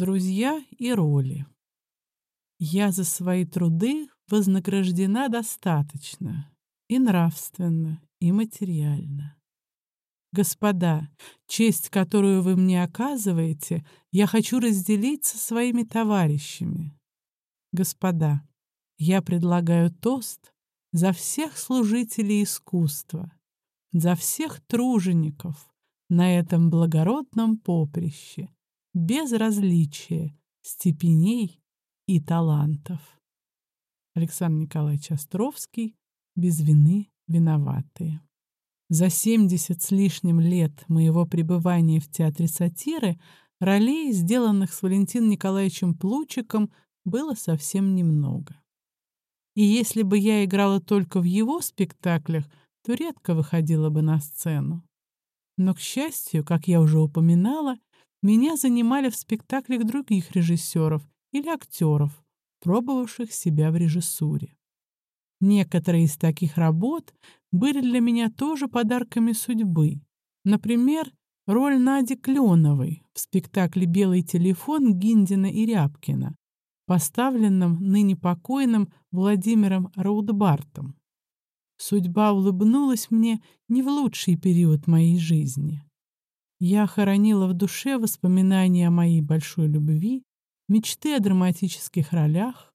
Друзья и роли. Я за свои труды вознаграждена достаточно и нравственно, и материально. Господа, честь, которую вы мне оказываете, я хочу разделить со своими товарищами. Господа, я предлагаю тост за всех служителей искусства, за всех тружеников на этом благородном поприще, без различия степеней и талантов. Александр Николаевич Островский «Без вины виноватые». За 70 с лишним лет моего пребывания в театре сатиры ролей, сделанных с Валентином Николаевичем Плучиком, было совсем немного. И если бы я играла только в его спектаклях, то редко выходила бы на сцену. Но, к счастью, как я уже упоминала, меня занимали в спектаклях других режиссеров или актеров, пробовавших себя в режиссуре. Некоторые из таких работ были для меня тоже подарками судьбы. Например, роль Нади Кленовой в спектакле «Белый телефон» Гиндина и Рябкина, поставленном ныне покойным Владимиром Раудбартом. Судьба улыбнулась мне не в лучший период моей жизни. Я хоронила в душе воспоминания о моей большой любви, мечты о драматических ролях.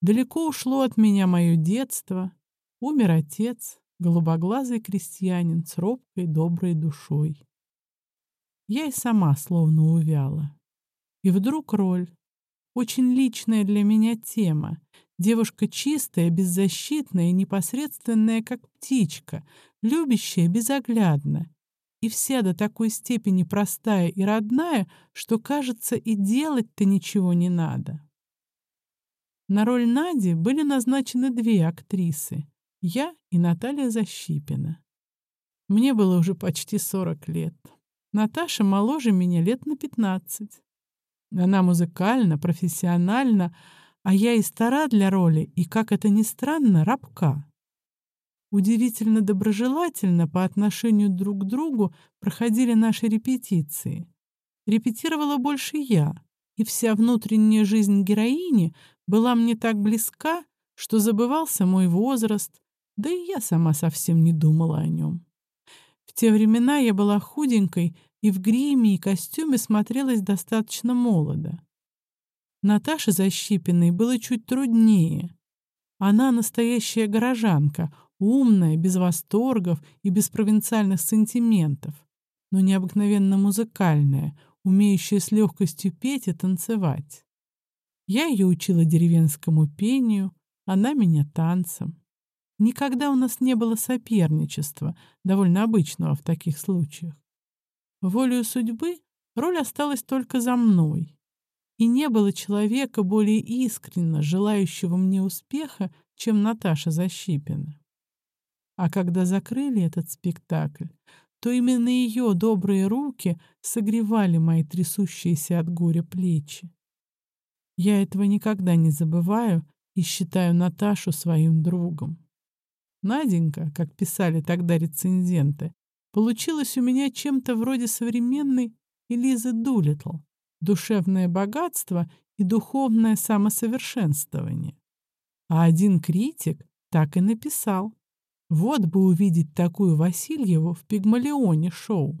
Далеко ушло от меня мое детство. Умер отец, голубоглазый крестьянин с робкой доброй душой. Я и сама словно увяла. И вдруг роль, очень личная для меня тема, девушка чистая, беззащитная, непосредственная, как птичка, любящая безоглядно, и вся до такой степени простая и родная, что, кажется, и делать-то ничего не надо. На роль Нади были назначены две актрисы — я и Наталья Защипина. Мне было уже почти 40 лет. Наташа моложе меня лет на 15. Она музыкальна, профессиональна, а я и стара для роли, и, как это ни странно, рабка. Удивительно доброжелательно по отношению друг к другу проходили наши репетиции. Репетировала больше я, и вся внутренняя жизнь героини была мне так близка, что забывался мой возраст, да и я сама совсем не думала о нем. В те времена я была худенькой и в гриме и костюме смотрелась достаточно молодо. Наташе Защипиной было чуть труднее. Она настоящая горожанка, умная, без восторгов и без провинциальных сантиментов, но необыкновенно музыкальная, умеющая с легкостью петь и танцевать. Я ее учила деревенскому пению, она меня танцам. Никогда у нас не было соперничества, довольно обычного в таких случаях. Волею судьбы роль осталась только за мной. И не было человека более искренно желающего мне успеха, чем Наташа Защипина. А когда закрыли этот спектакль, то именно ее добрые руки согревали мои трясущиеся от горя плечи. Я этого никогда не забываю и считаю Наташу своим другом. Наденька, как писали тогда рецензенты, получилась у меня чем-то вроде современной Элизы Дулитл, душевное богатство и духовное самосовершенствование. А один критик так и написал. Вот бы увидеть такую Васильеву в Пигмалионе шоу.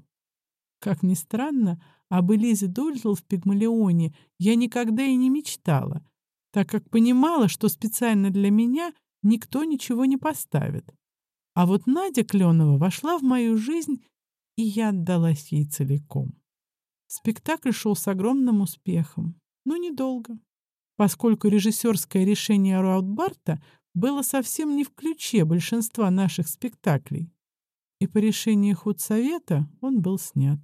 Как ни странно, об Элизе Дольтл в Пигмалионе я никогда и не мечтала, так как понимала, что специально для меня никто ничего не поставит. А вот Надя Кленова вошла в мою жизнь, и я отдалась ей целиком. Спектакль шел с огромным успехом, но недолго, поскольку режиссерское решение Раутбарта было совсем не в ключе большинства наших спектаклей, и по решению худсовета он был снят.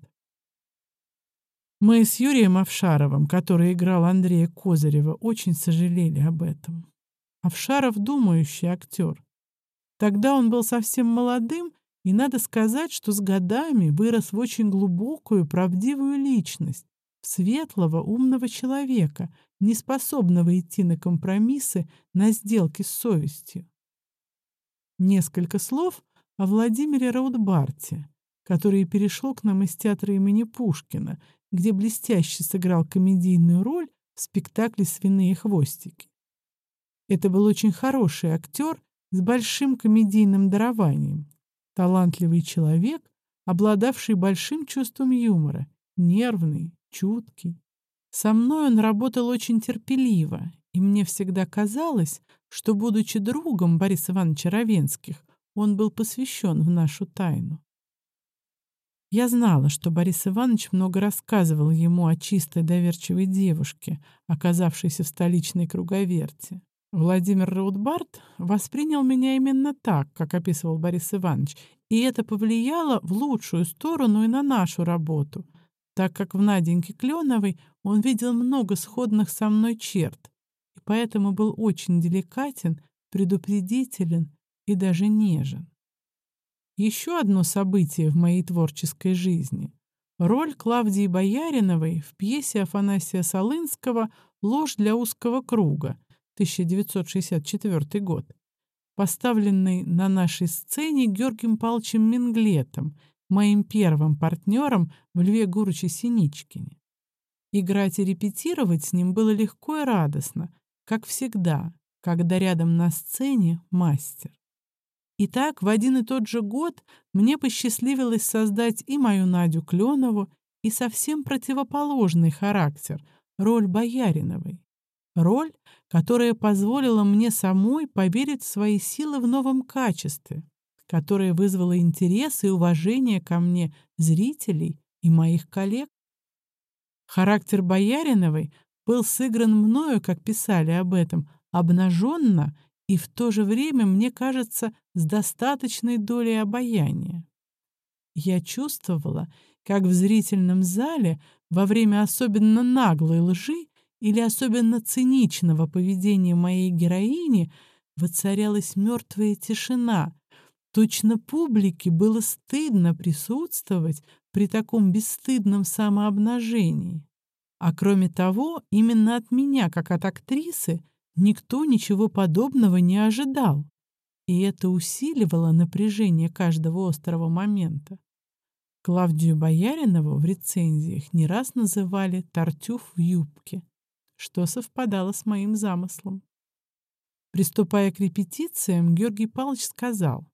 Мы с Юрием Овшаровым, который играл Андрея Козырева, очень сожалели об этом. Овшаров — думающий актер. Тогда он был совсем молодым, и надо сказать, что с годами вырос в очень глубокую, правдивую личность, светлого, умного человека, не способного идти на компромиссы, на сделки с совестью. Несколько слов о Владимире Раудбарте, который перешел к нам из театра имени Пушкина, где блестяще сыграл комедийную роль в спектакле «Свиные хвостики». Это был очень хороший актер с большим комедийным дарованием, талантливый человек, обладавший большим чувством юмора, нервный, чуткий. Со мной он работал очень терпеливо, и мне всегда казалось, что, будучи другом Бориса Ивановича Равенских, он был посвящен в нашу тайну. Я знала, что Борис Иванович много рассказывал ему о чистой доверчивой девушке, оказавшейся в столичной круговерте. Владимир Раутбарт воспринял меня именно так, как описывал Борис Иванович, и это повлияло в лучшую сторону и на нашу работу, так как в Наденьке Кленовой он видел много сходных со мной черт, и поэтому был очень деликатен, предупредителен и даже нежен. Еще одно событие в моей творческой жизни — роль Клавдии Бояриновой в пьесе Афанасия Солынского «Ложь для узкого круга» 1964 год, поставленный на нашей сцене Георгием Павловичем Минглетом, моим первым партнером в Льве Гурыче Синичкине. Играть и репетировать с ним было легко и радостно, как всегда, когда рядом на сцене мастер. Итак, в один и тот же год мне посчастливилось создать и мою Надю Кленову, и совсем противоположный характер — роль Бояриновой. Роль, которая позволила мне самой поверить в свои силы в новом качестве, которая вызвала интерес и уважение ко мне зрителей и моих коллег. Характер Бояриновой был сыгран мною, как писали об этом, обнаженно и в то же время, мне кажется, с достаточной долей обаяния. Я чувствовала, как в зрительном зале во время особенно наглой лжи или особенно циничного поведения моей героини воцарялась мертвая тишина. Точно публике было стыдно присутствовать при таком бесстыдном самообнажении. А кроме того, именно от меня, как от актрисы, Никто ничего подобного не ожидал, и это усиливало напряжение каждого острого момента. Клавдию Бояринову в рецензиях не раз называли «тартюф в юбке», что совпадало с моим замыслом. Приступая к репетициям, Георгий Павлович сказал,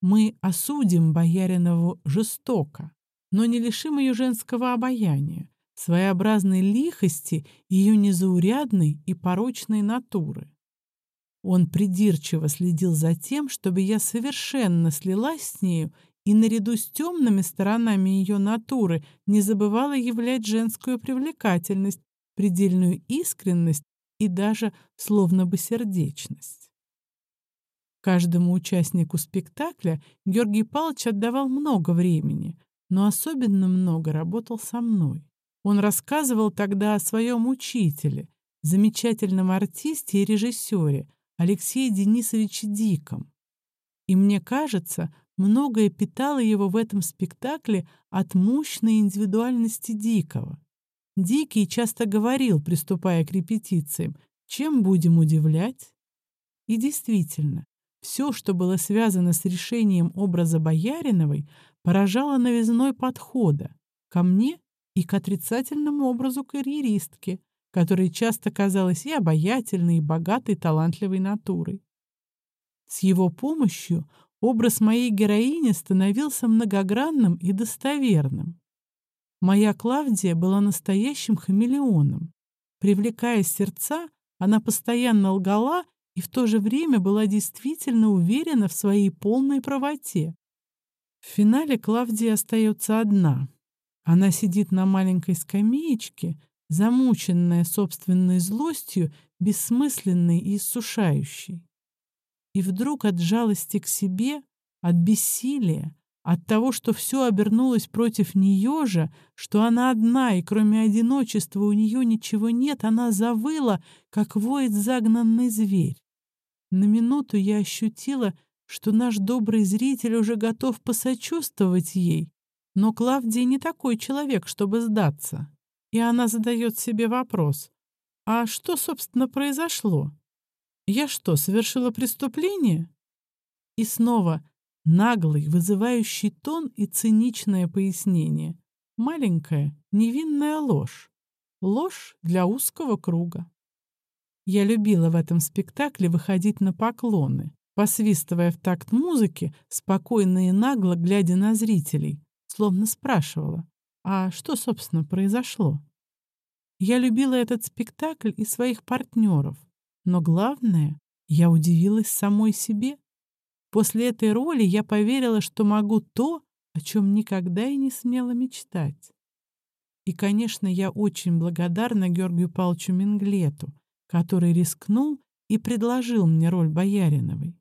«Мы осудим Бояринову жестоко, но не лишим ее женского обаяния, своеобразной лихости ее незаурядной и порочной натуры. Он придирчиво следил за тем, чтобы я совершенно слилась с нею и наряду с темными сторонами ее натуры не забывала являть женскую привлекательность, предельную искренность и даже словно бы сердечность. Каждому участнику спектакля Георгий Павлович отдавал много времени, но особенно много работал со мной. Он рассказывал тогда о своем учителе, замечательном артисте и режиссере Алексее Денисовиче Диком. И мне кажется, многое питало его в этом спектакле от мощной индивидуальности Дикого. Дикий часто говорил, приступая к репетициям, чем будем удивлять? И действительно, все, что было связано с решением образа Бояриновой, поражало новизной подхода ко мне и к отрицательному образу карьеристки, которая часто казалась и обаятельной, и богатой, талантливой натурой. С его помощью образ моей героини становился многогранным и достоверным. Моя Клавдия была настоящим хамелеоном. Привлекая сердца, она постоянно лгала и в то же время была действительно уверена в своей полной правоте. В финале Клавдия остается одна. Она сидит на маленькой скамеечке, замученная собственной злостью, бессмысленной и иссушающей. И вдруг от жалости к себе, от бессилия, от того, что все обернулось против нее же, что она одна, и кроме одиночества у нее ничего нет, она завыла, как воет загнанный зверь. На минуту я ощутила, что наш добрый зритель уже готов посочувствовать ей, но Клавдия не такой человек, чтобы сдаться. И она задает себе вопрос. А что, собственно, произошло? Я что, совершила преступление? И снова наглый, вызывающий тон и циничное пояснение. Маленькая, невинная ложь. Ложь для узкого круга. Я любила в этом спектакле выходить на поклоны, посвистывая в такт музыки, спокойно и нагло глядя на зрителей, словно спрашивала, а что, собственно, произошло? Я любила этот спектакль и своих партнеров, но главное, я удивилась самой себе. После этой роли я поверила, что могу то, о чем никогда и не смела мечтать. И, конечно, я очень благодарна Георгию Павловичу Менглету, который рискнул и предложил мне роль Бояриновой.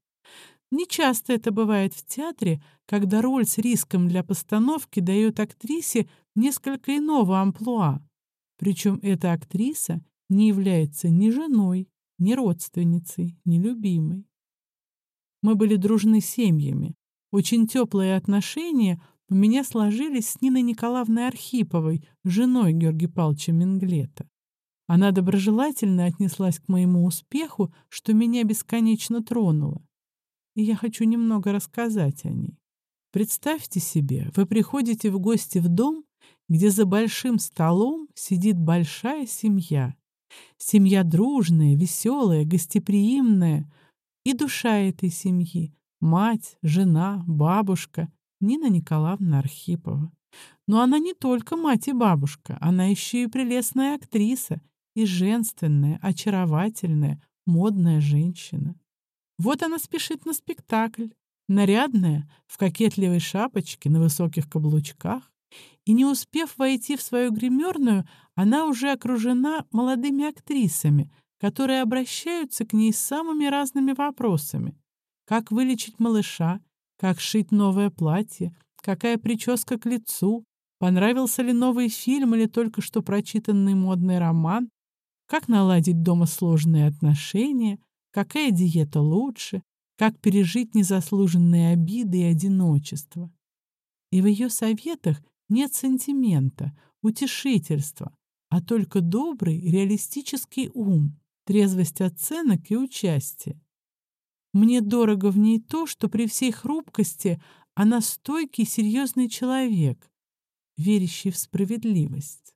Не часто это бывает в театре, когда роль с риском для постановки дает актрисе несколько иного амплуа. Причем эта актриса не является ни женой, ни родственницей, ни любимой. Мы были дружны семьями. Очень теплые отношения у меня сложились с Ниной Николаевной Архиповой, женой Георгия Павловича Менглета. Она доброжелательно отнеслась к моему успеху, что меня бесконечно тронуло. И я хочу немного рассказать о ней. Представьте себе, вы приходите в гости в дом, где за большим столом сидит большая семья. Семья дружная, веселая, гостеприимная. И душа этой семьи — мать, жена, бабушка Нина Николаевна Архипова. Но она не только мать и бабушка, она еще и прелестная актриса — и женственная, очаровательная, модная женщина. Вот она спешит на спектакль, нарядная, в кокетливой шапочке, на высоких каблучках, и не успев войти в свою гримерную, она уже окружена молодыми актрисами, которые обращаются к ней с самыми разными вопросами. Как вылечить малыша, как шить новое платье, какая прическа к лицу, понравился ли новый фильм или только что прочитанный модный роман, как наладить дома сложные отношения, какая диета лучше, как пережить незаслуженные обиды и одиночество. И в ее советах нет сантимента, утешительства, а только добрый, реалистический ум, трезвость оценок и участие. Мне дорого в ней то, что при всей хрупкости она стойкий, серьезный человек, верящий в справедливость.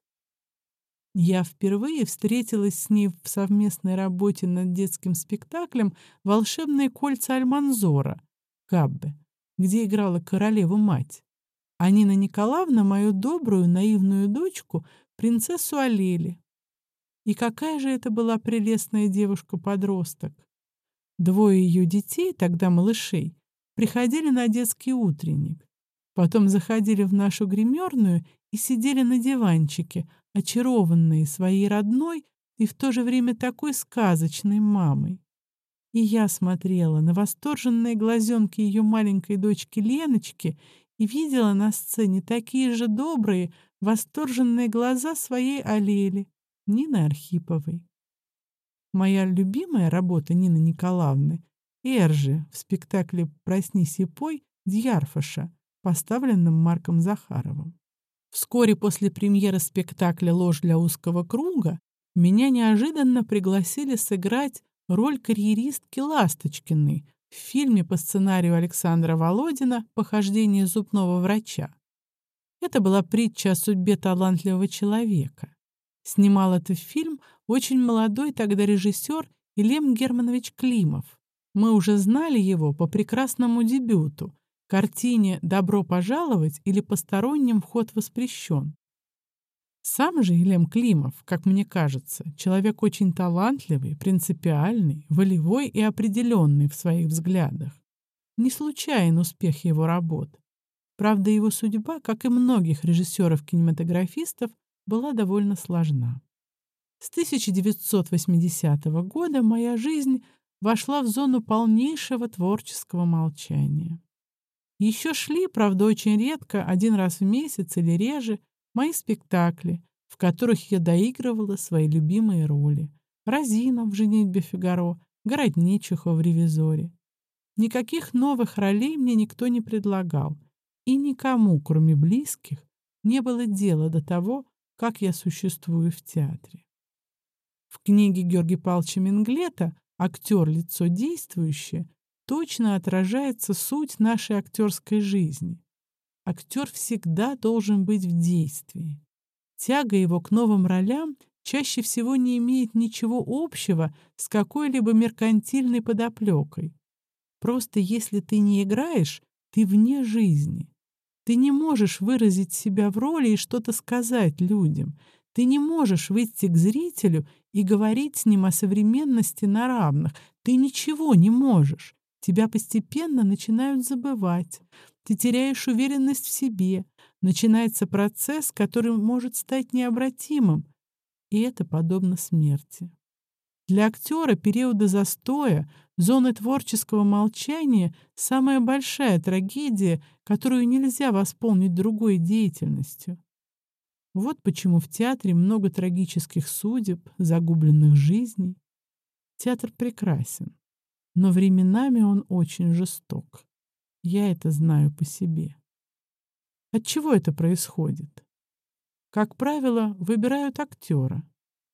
Я впервые встретилась с ней в совместной работе над детским спектаклем «Волшебные кольца Альманзора» Каббе, где играла королеву-мать. А Нина Николаевна — мою добрую, наивную дочку, принцессу Алели. И какая же это была прелестная девушка-подросток. Двое ее детей, тогда малышей, приходили на детский утренник. Потом заходили в нашу гримерную и сидели на диванчике — очарованные своей родной и в то же время такой сказочной мамой. И я смотрела на восторженные глазенки ее маленькой дочки Леночки и видела на сцене такие же добрые, восторженные глаза своей Алели, Нины Архиповой. Моя любимая работа Нины Николаевны — Эржи в спектакле «Проснись и пой» Дьярфаша, поставленном Марком Захаровым. Вскоре после премьеры спектакля «Ложь для узкого круга» меня неожиданно пригласили сыграть роль карьеристки Ласточкиной в фильме по сценарию Александра Володина «Похождение зубного врача». Это была притча о судьбе талантливого человека. Снимал этот фильм очень молодой тогда режиссер Илем Германович Климов. Мы уже знали его по прекрасному дебюту картине «Добро пожаловать» или «Посторонним вход воспрещен». Сам же Елем Климов, как мне кажется, человек очень талантливый, принципиальный, волевой и определенный в своих взглядах. Не случайен успех его работ. Правда, его судьба, как и многих режиссеров-кинематографистов, была довольно сложна. С 1980 года моя жизнь вошла в зону полнейшего творческого молчания. Еще шли, правда, очень редко, один раз в месяц или реже, мои спектакли, в которых я доигрывала свои любимые роли. Розина в «Женитьбе Фигаро», Городничиха в «Ревизоре». Никаких новых ролей мне никто не предлагал, и никому, кроме близких, не было дела до того, как я существую в театре. В книге Георгия Павловича Менглета «Актер – лицо действующее» точно отражается суть нашей актерской жизни. актер всегда должен быть в действии. Тяга его к новым ролям чаще всего не имеет ничего общего с какой-либо меркантильной подоплекой. Просто если ты не играешь, ты вне жизни. Ты не можешь выразить себя в роли и что-то сказать людям. Ты не можешь выйти к зрителю и говорить с ним о современности на равных. Ты ничего не можешь. Тебя постепенно начинают забывать. Ты теряешь уверенность в себе. Начинается процесс, который может стать необратимым. И это подобно смерти. Для актера периоды застоя, зоны творческого молчания — самая большая трагедия, которую нельзя восполнить другой деятельностью. Вот почему в театре много трагических судеб, загубленных жизней. Театр прекрасен, но временами он очень жесток. Я это знаю по себе. От чего это происходит? Как правило, выбирают актера,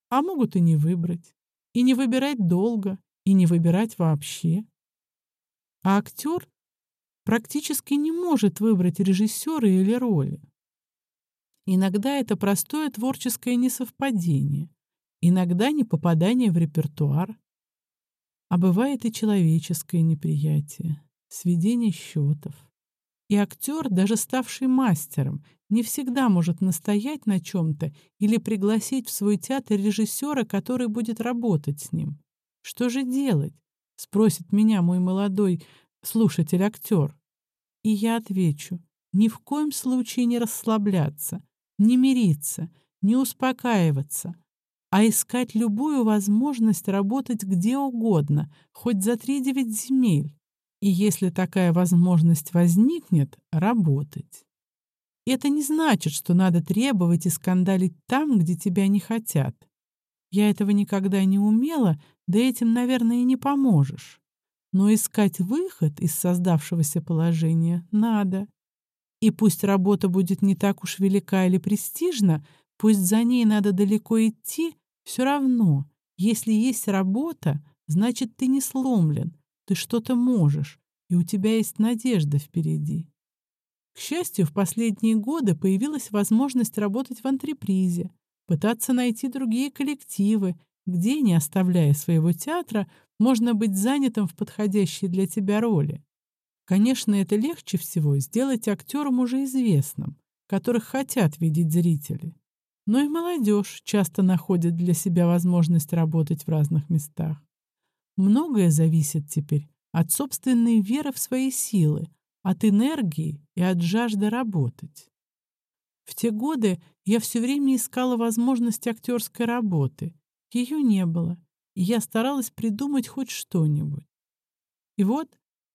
а могут и не выбрать, и не выбирать долго, и не выбирать вообще. А актер практически не может выбрать режиссера или роли. Иногда это простое творческое несовпадение, иногда не попадание в репертуар, а бывает и человеческое неприятие, сведение счетов. И актер, даже ставший мастером, не всегда может настоять на чем-то или пригласить в свой театр режиссера, который будет работать с ним. «Что же делать?» — спросит меня мой молодой слушатель-актер. И я отвечу, ни в коем случае не расслабляться, не мириться, не успокаиваться, а искать любую возможность работать где угодно, хоть за три девять земель. И если такая возможность возникнет, работать. Это не значит, что надо требовать и скандалить там, где тебя не хотят. Я этого никогда не умела, да этим, наверное, и не поможешь. Но искать выход из создавшегося положения надо. И пусть работа будет не так уж велика или престижна, пусть за ней надо далеко идти, все равно, если есть работа, значит, ты не сломлен, ты что-то можешь, и у тебя есть надежда впереди. К счастью, в последние годы появилась возможность работать в антрепризе, пытаться найти другие коллективы, где, не оставляя своего театра, можно быть занятым в подходящей для тебя роли. Конечно, это легче всего сделать актерам уже известным, которых хотят видеть зрители. Но и молодежь часто находит для себя возможность работать в разных местах. Многое зависит теперь от собственной веры в свои силы, от энергии и от жажды работать. В те годы я все время искала возможность актерской работы. Ее не было, и я старалась придумать хоть что-нибудь. И вот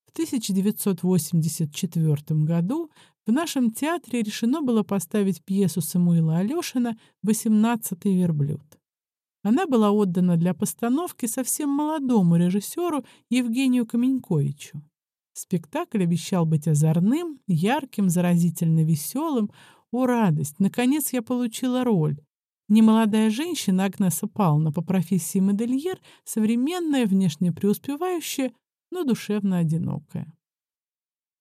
в 1984 году в нашем театре решено было поставить пьесу Самуила Алешина «Восемнадцатый верблюд». Она была отдана для постановки совсем молодому режиссеру Евгению Каменьковичу. Спектакль обещал быть озорным, ярким, заразительно веселым. О, радость! Наконец я получила роль. Немолодая женщина Агнеса Павловна по профессии модельер, современная, внешне преуспевающая, но душевно одинокая.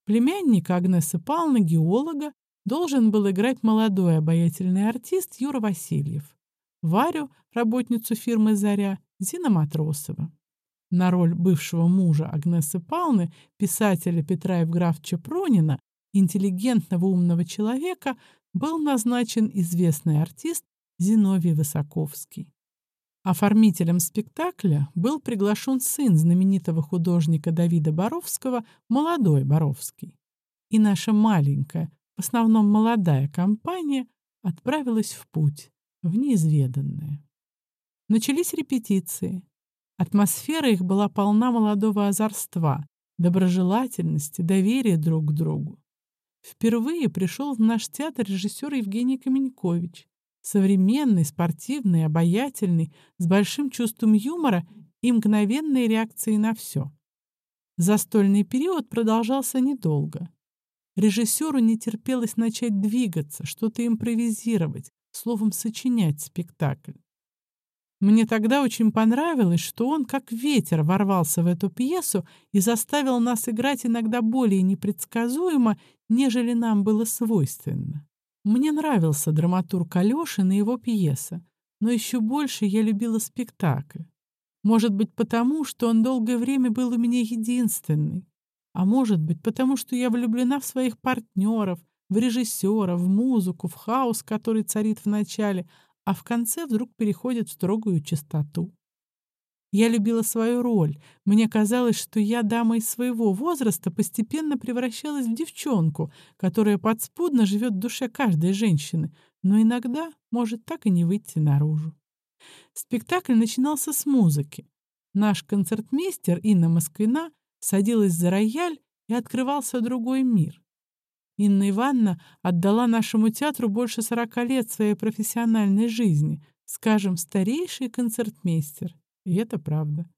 Племянник Агнесы Павловны, геолога, должен был играть молодой обаятельный артист Юра Васильев. Варю, работницу фирмы «Заря», Зина Матросова. На роль бывшего мужа Агнесы Павловны, писателя Петра Евграфовича Пронина, интеллигентного умного человека, был назначен известный артист Зиновий Высоковский. Оформителем спектакля был приглашен сын знаменитого художника Давида Боровского, молодой Боровский. И наша маленькая, в основном молодая компания отправилась в путь, в неизведанное. Начались репетиции. Атмосфера их была полна молодого озорства, доброжелательности, доверия друг к другу. Впервые пришел в наш театр режиссер Евгений Каменькович, Современный, спортивный, обаятельный, с большим чувством юмора и мгновенной реакцией на все. Застольный период продолжался недолго. Режиссеру не терпелось начать двигаться, что-то импровизировать, словом, сочинять спектакль. Мне тогда очень понравилось, что он как ветер ворвался в эту пьесу и заставил нас играть иногда более непредсказуемо, нежели нам было свойственно. Мне нравился драматург Алёшин и его пьеса, но еще больше я любила спектакль. Может быть, потому, что он долгое время был у меня единственный, а может быть, потому что я влюблена в своих партнеров, в режиссера, в музыку, в хаос, который царит в начале, а в конце вдруг переходит в строгую чистоту. Я любила свою роль. Мне казалось, что я, дама из своего возраста, постепенно превращалась в девчонку, которая подспудно живет в душе каждой женщины, но иногда может так и не выйти наружу. Спектакль начинался с музыки. Наш концертмейстер Инна Москвина садилась за рояль, и открывался другой мир. Инна Ивановна отдала нашему театру больше сорока лет своей профессиональной жизни, скажем, старейший концертмейстер. И это правда.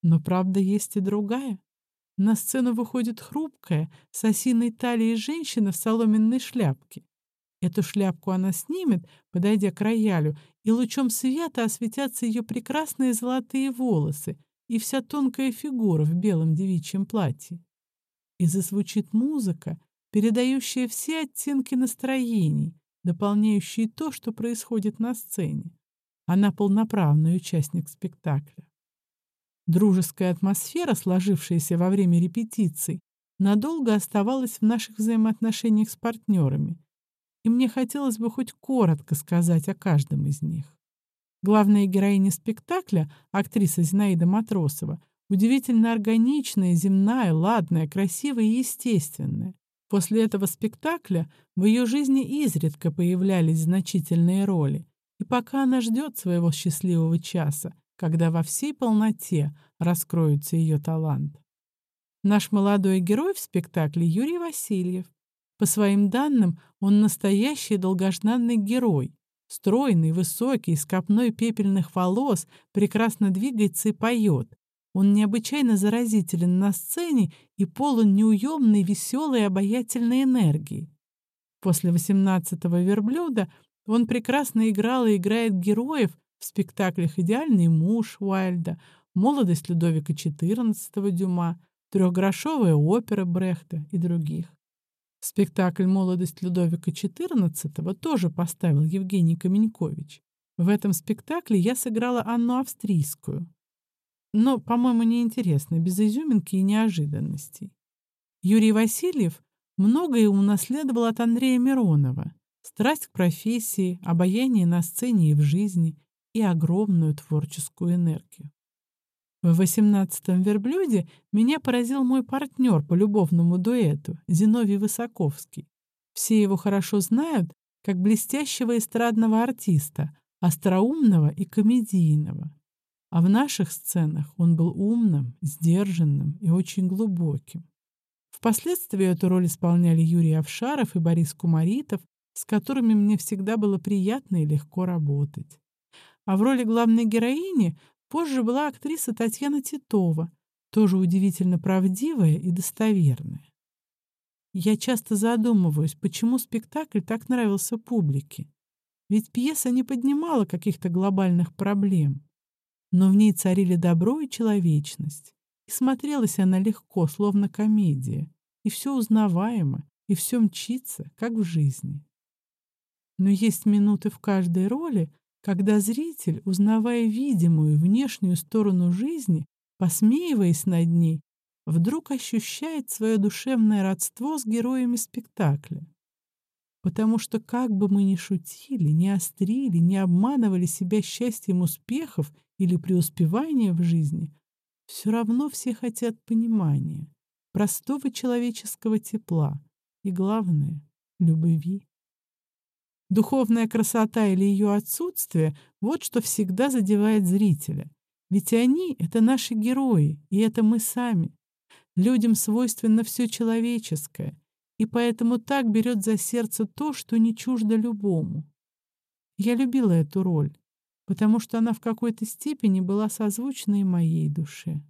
Но правда есть и другая. На сцену выходит хрупкая, с осиной талией женщина в соломенной шляпке. Эту шляпку она снимет, подойдя к роялю, и лучом света осветятся ее прекрасные золотые волосы и вся тонкая фигура в белом девичьем платье. И зазвучит музыка, передающая все оттенки настроений, дополняющие то, что происходит на сцене. Она полноправный участник спектакля. Дружеская атмосфера, сложившаяся во время репетиций, надолго оставалась в наших взаимоотношениях с партнерами, и мне хотелось бы хоть коротко сказать о каждом из них. Главная героиня спектакля, актриса Зинаида Матросова, удивительно органичная, земная, ладная, красивая и естественная. После этого спектакля в ее жизни изредка появлялись значительные роли, и пока она ждет своего счастливого часа, когда во всей полноте раскроется ее талант. Наш молодой герой в спектакле Юрий Васильев. По своим данным, он настоящий долгожданный герой. Стройный, высокий, с копной пепельных волос, прекрасно двигается и поет. Он необычайно заразителен на сцене и полон неуемной, веселой, обаятельной энергии. После «18-го верблюда» он прекрасно играл и играет героев в спектаклях «Идеальный муж» Уайльда, «Молодость Людовика XIV» Дюма, «Трехгрошовая опера» Брехта и других. Спектакль «Молодость Людовика XIV» тоже поставил Евгений Каменькович. В этом спектакле я сыграла Анну Австрийскую но, по-моему, неинтересно, без изюминки и неожиданностей. Юрий Васильев многое унаследовал от Андрея Миронова. Страсть к профессии, обаяние на сцене и в жизни и огромную творческую энергию. В «Восемнадцатом верблюде» меня поразил мой партнер по любовному дуэту, Зиновий Высоковский. Все его хорошо знают как блестящего эстрадного артиста, остроумного и комедийного. А в наших сценах он был умным, сдержанным и очень глубоким. Впоследствии эту роль исполняли Юрий Овшаров и Борис Кумаритов, с которыми мне всегда было приятно и легко работать. А в роли главной героини позже была актриса Татьяна Титова, тоже удивительно правдивая и достоверная. Я часто задумываюсь, почему спектакль так нравился публике. Ведь пьеса не поднимала каких-то глобальных проблем но в ней царили добро и человечность. И смотрелась она легко, словно комедия, и все узнаваемо, и все мчится, как в жизни. Но есть минуты в каждой роли, когда зритель, узнавая видимую внешнюю сторону жизни, посмеиваясь над ней, вдруг ощущает свое душевное родство с героями спектакля. Потому что как бы мы ни шутили, ни острили, ни обманывали себя счастьем успехов или преуспевания в жизни, все равно все хотят понимания, простого человеческого тепла и, главное, любви. Духовная красота или ее отсутствие — вот что всегда задевает зрителя. Ведь они — это наши герои, и это мы сами. Людям свойственно все человеческое, и поэтому так берет за сердце то, что не чуждо любому. Я любила эту роль, потому что она в какой-то степени была созвучна и моей душе.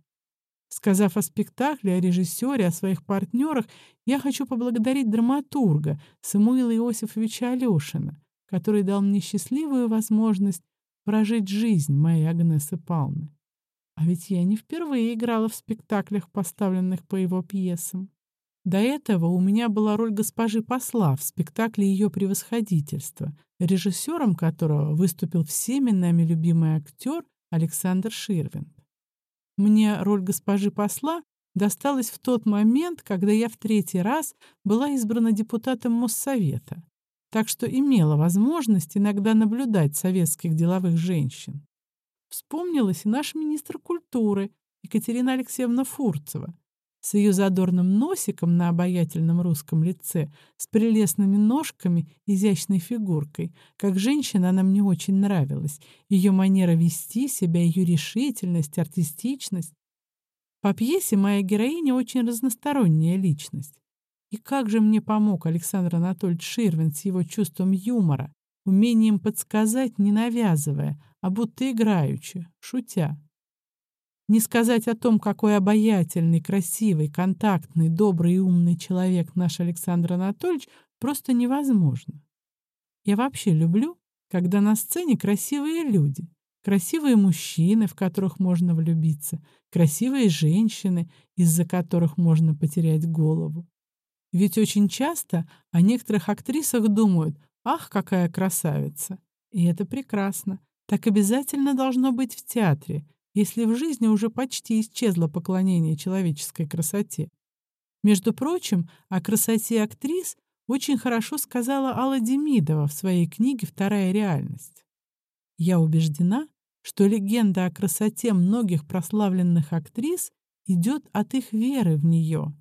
Сказав о спектакле, о режиссере, о своих партнерах, я хочу поблагодарить драматурга Самуила Иосифовича Алешина, который дал мне счастливую возможность прожить жизнь моей Агнесы Палны. А ведь я не впервые играла в спектаклях, поставленных по его пьесам. До этого у меня была роль госпожи посла в спектакле «Ее превосходительство», режиссером которого выступил всеми нами любимый актер Александр Ширвинд. Мне роль госпожи посла досталась в тот момент, когда я в третий раз была избрана депутатом Моссовета, так что имела возможность иногда наблюдать советских деловых женщин. Вспомнилась и наш министр культуры Екатерина Алексеевна Фурцева, с ее задорным носиком на обаятельном русском лице, с прелестными ножками, изящной фигуркой. Как женщина она мне очень нравилась. Ее манера вести себя, ее решительность, артистичность. По пьесе моя героиня очень разносторонняя личность. И как же мне помог Александр Анатольевич Ширвин с его чувством юмора, умением подсказать, не навязывая, а будто играючи, шутя. Не сказать о том, какой обаятельный, красивый, контактный, добрый и умный человек наш Александр Анатольевич, просто невозможно. Я вообще люблю, когда на сцене красивые люди, красивые мужчины, в которых можно влюбиться, красивые женщины, из-за которых можно потерять голову. Ведь очень часто о некоторых актрисах думают «Ах, какая красавица!» И это прекрасно. Так обязательно должно быть в театре, если в жизни уже почти исчезло поклонение человеческой красоте. Между прочим, о красоте актрис очень хорошо сказала Алла Демидова в своей книге «Вторая реальность». Я убеждена, что легенда о красоте многих прославленных актрис идет от их веры в нее,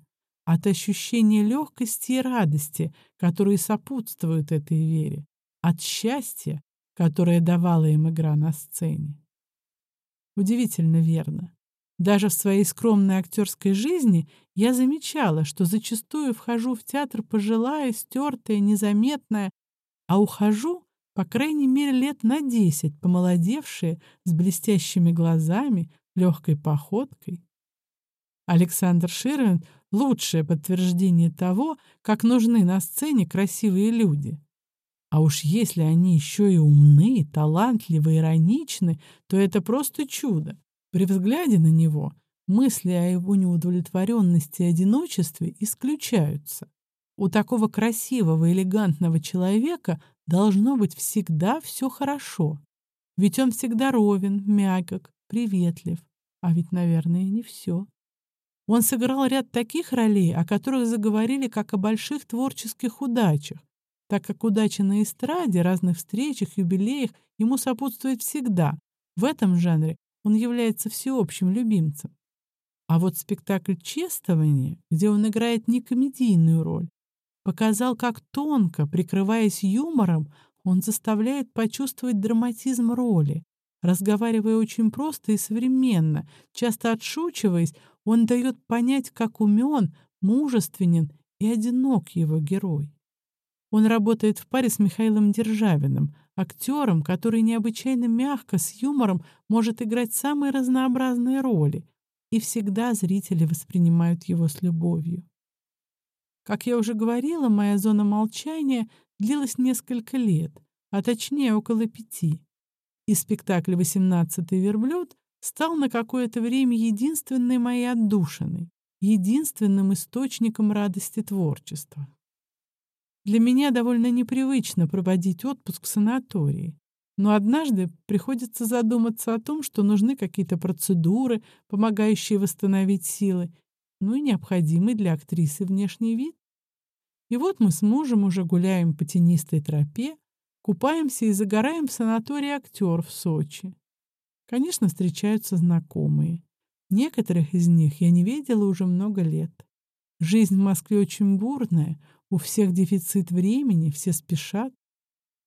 от ощущения легкости и радости, которые сопутствуют этой вере, от счастья, которое давала им игра на сцене. Удивительно верно. Даже в своей скромной актерской жизни я замечала, что зачастую вхожу в театр пожилая, стертая, незаметная, а ухожу, по крайней мере, лет на десять, помолодевшая, с блестящими глазами, легкой походкой. Александр Ширвин — лучшее подтверждение того, как нужны на сцене красивые люди. А уж если они еще и умны, талантливы, ироничны, то это просто чудо. При взгляде на него мысли о его неудовлетворенности и одиночестве исключаются. У такого красивого, элегантного человека должно быть всегда все хорошо. Ведь он всегда ровен, мягок, приветлив. А ведь, наверное, не все. Он сыграл ряд таких ролей, о которых заговорили как о больших творческих удачах, так как удача на эстраде, разных встречах, юбилеях ему сопутствует всегда. В этом жанре он является всеобщим любимцем. А вот спектакль «Чествование», где он играет не комедийную роль, показал, как тонко, прикрываясь юмором, он заставляет почувствовать драматизм роли. Разговаривая очень просто и современно, часто отшучиваясь, он дает понять, как умен, мужественен и одинок его герой. Он работает в паре с Михаилом Державиным, актером, который необычайно мягко, с юмором может играть самые разнообразные роли, и всегда зрители воспринимают его с любовью. Как я уже говорила, моя зона молчания длилась несколько лет, а точнее около пяти. И спектакль «Восемнадцатый верблюд» стал на какое-то время единственной моей отдушиной, единственным источником радости творчества. Для меня довольно непривычно проводить отпуск в санатории. Но однажды приходится задуматься о том, что нужны какие-то процедуры, помогающие восстановить силы, ну и необходимый для актрисы внешний вид. И вот мы с мужем уже гуляем по тенистой тропе, купаемся и загораем в санатории актер в Сочи. Конечно, встречаются знакомые. Некоторых из них я не видела уже много лет. Жизнь в Москве очень бурная, у всех дефицит времени, все спешат.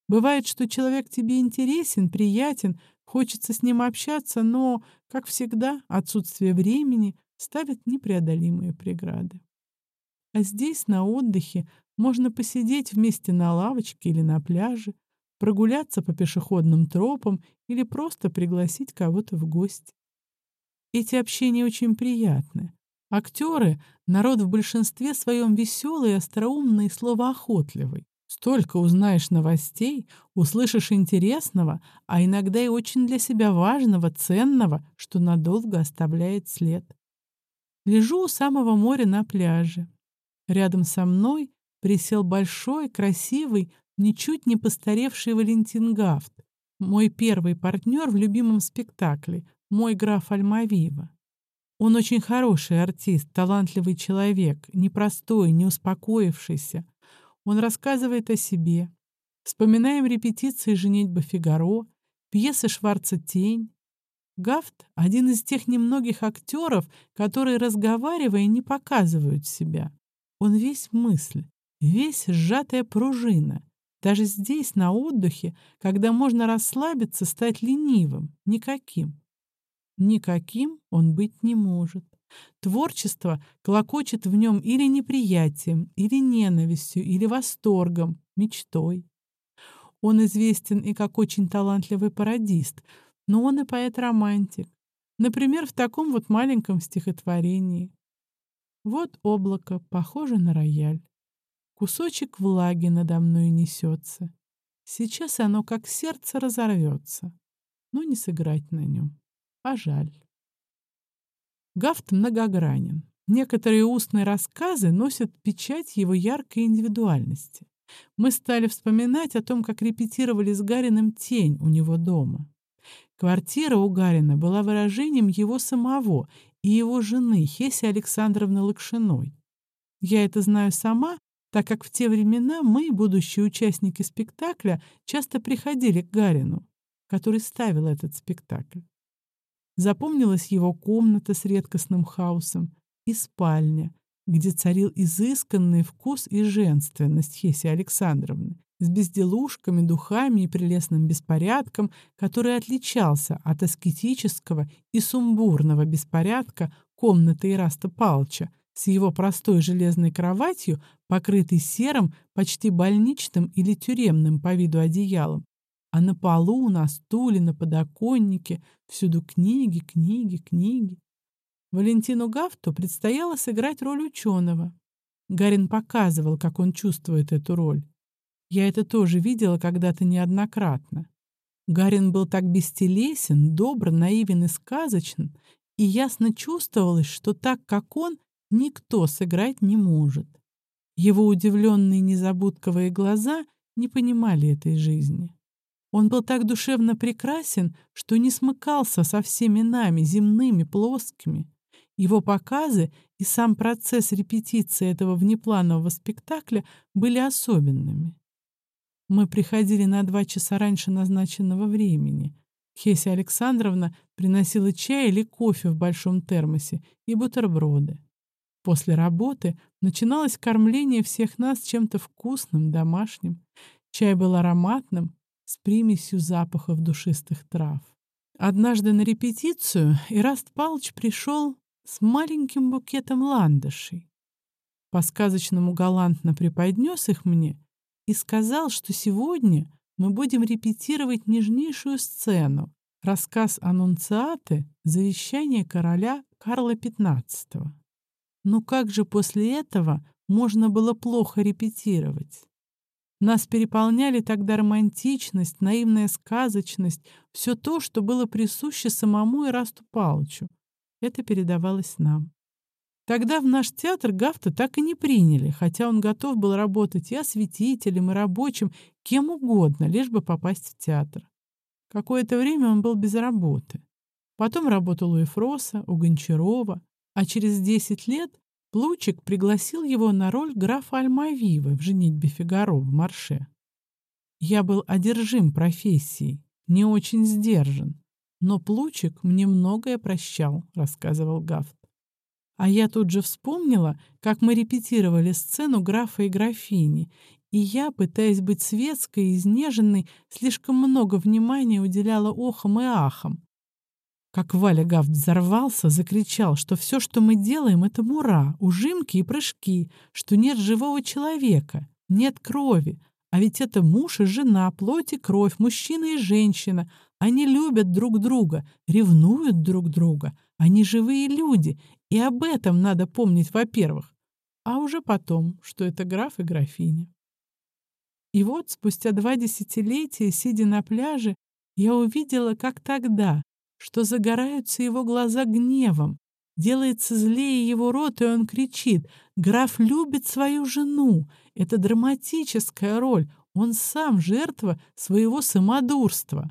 Бывает, что человек тебе интересен, приятен, хочется с ним общаться, но, как всегда, отсутствие времени ставит непреодолимые преграды. А здесь, на отдыхе, можно посидеть вместе на лавочке или на пляже, прогуляться по пешеходным тропам или просто пригласить кого-то в гости. Эти общения очень приятны. Актеры — народ в большинстве своем веселый, остроумный и словоохотливый. Столько узнаешь новостей, услышишь интересного, а иногда и очень для себя важного, ценного, что надолго оставляет след. Лежу у самого моря на пляже. Рядом со мной присел большой, красивый, ничуть не постаревший Валентин Гафт, мой первый партнер в любимом спектакле, мой граф Альмавива. Он очень хороший артист, талантливый человек, непростой, не успокоившийся. Он рассказывает о себе. Вспоминаем репетиции «Женитьба Фигаро», пьесы Шварца «Тень». Гафт — один из тех немногих актеров, которые, разговаривая, не показывают себя. Он весь мысль, весь сжатая пружина. Даже здесь, на отдыхе, когда можно расслабиться, стать ленивым, никаким. Никаким он быть не может. Творчество клокочет в нем или неприятием, или ненавистью, или восторгом, мечтой. Он известен и как очень талантливый пародист, но он и поэт-романтик. Например, в таком вот маленьком стихотворении. Вот облако, похоже на рояль. Кусочек влаги надо мной несется. Сейчас оно как сердце разорвется, но не сыграть на нем, а жаль. Гафт многогранен. Некоторые устные рассказы носят печать его яркой индивидуальности. Мы стали вспоминать о том, как репетировали с Гариным «Тень» у него дома. Квартира у Гарина была выражением его самого и его жены Хеси Александровны Лакшиной. Я это знаю сама, так как в те времена мы, будущие участники спектакля, часто приходили к Гарину, который ставил этот спектакль. Запомнилась его комната с редкостным хаосом и спальня, где царил изысканный вкус и женственность Хеси Александровны, с безделушками, духами и прелестным беспорядком, который отличался от аскетического и сумбурного беспорядка комнаты Ираста Палча с его простой железной кроватью, покрытой серым, почти больничным или тюремным по виду одеялом, а на полу, на стуле, на подоконнике всюду книги, книги, книги. Валентину Гафту предстояло сыграть роль ученого. Гарин показывал, как он чувствует эту роль. Я это тоже видела когда-то неоднократно. Гарин был так бестелесен, добр, наивен и сказочен, и ясно чувствовалось, что так, как он, никто сыграть не может. Его удивленные незабудковые глаза не понимали этой жизни. Он был так душевно прекрасен, что не смыкался со всеми нами, земными, плоскими. Его показы и сам процесс репетиции этого внепланового спектакля были особенными. Мы приходили на два часа раньше назначенного времени. Хеся Александровна приносила чай или кофе в большом термосе и бутерброды. После работы начиналось кормление всех нас чем-то вкусным, домашним. Чай был ароматным, с примесью запахов душистых трав. Однажды на репетицию Ираст Палыч пришел с маленьким букетом ландышей. По-сказочному галантно преподнес их мне и сказал, что сегодня мы будем репетировать нежнейшую сцену, рассказ Аннунциаты «Завещание короля Карла XV». Ну как же после этого можно было плохо репетировать? Нас переполняли тогда романтичность, наивная сказочность, все то, что было присуще самому Ирасту Палычу. Это передавалось нам. Тогда в наш театр Гафта так и не приняли, хотя он готов был работать и осветителем, и рабочим, кем угодно, лишь бы попасть в театр. Какое-то время он был без работы. Потом работал у Ефроса, у Гончарова, а через 10 лет Плучик пригласил его на роль графа Альмавивы в «Женитьбе Фигаро» в Марше. Я был одержим профессией, не очень сдержан, но Плучик мне многое прощал, рассказывал Гафт. А я тут же вспомнила, как мы репетировали сцену графа и графини, и я, пытаясь быть светской и изнеженной, слишком много внимания уделяла охам и ахам, как Валя Гафт взорвался, закричал, что все, что мы делаем, это мура, ужимки и прыжки, что нет живого человека, нет крови. А ведь это муж и жена, плоть и кровь, мужчина и женщина. Они любят друг друга, ревнуют друг друга. Они живые люди, и об этом надо помнить, во-первых. А уже потом, что это граф и графиня. И вот, спустя два десятилетия, сидя на пляже, я увидела, как тогда, что загораются его глаза гневом, делается злее его рот, и он кричит «Граф любит свою жену! Это драматическая роль, он сам жертва своего самодурства!»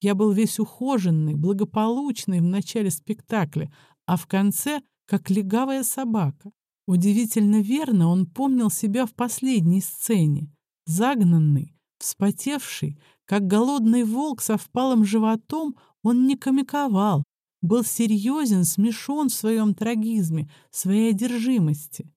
Я был весь ухоженный, благополучный в начале спектакля, а в конце — как легавая собака. Удивительно верно он помнил себя в последней сцене. Загнанный, вспотевший, как голодный волк со впалым животом, он не комиковал, был серьезен, смешон в своем трагизме, своей одержимости.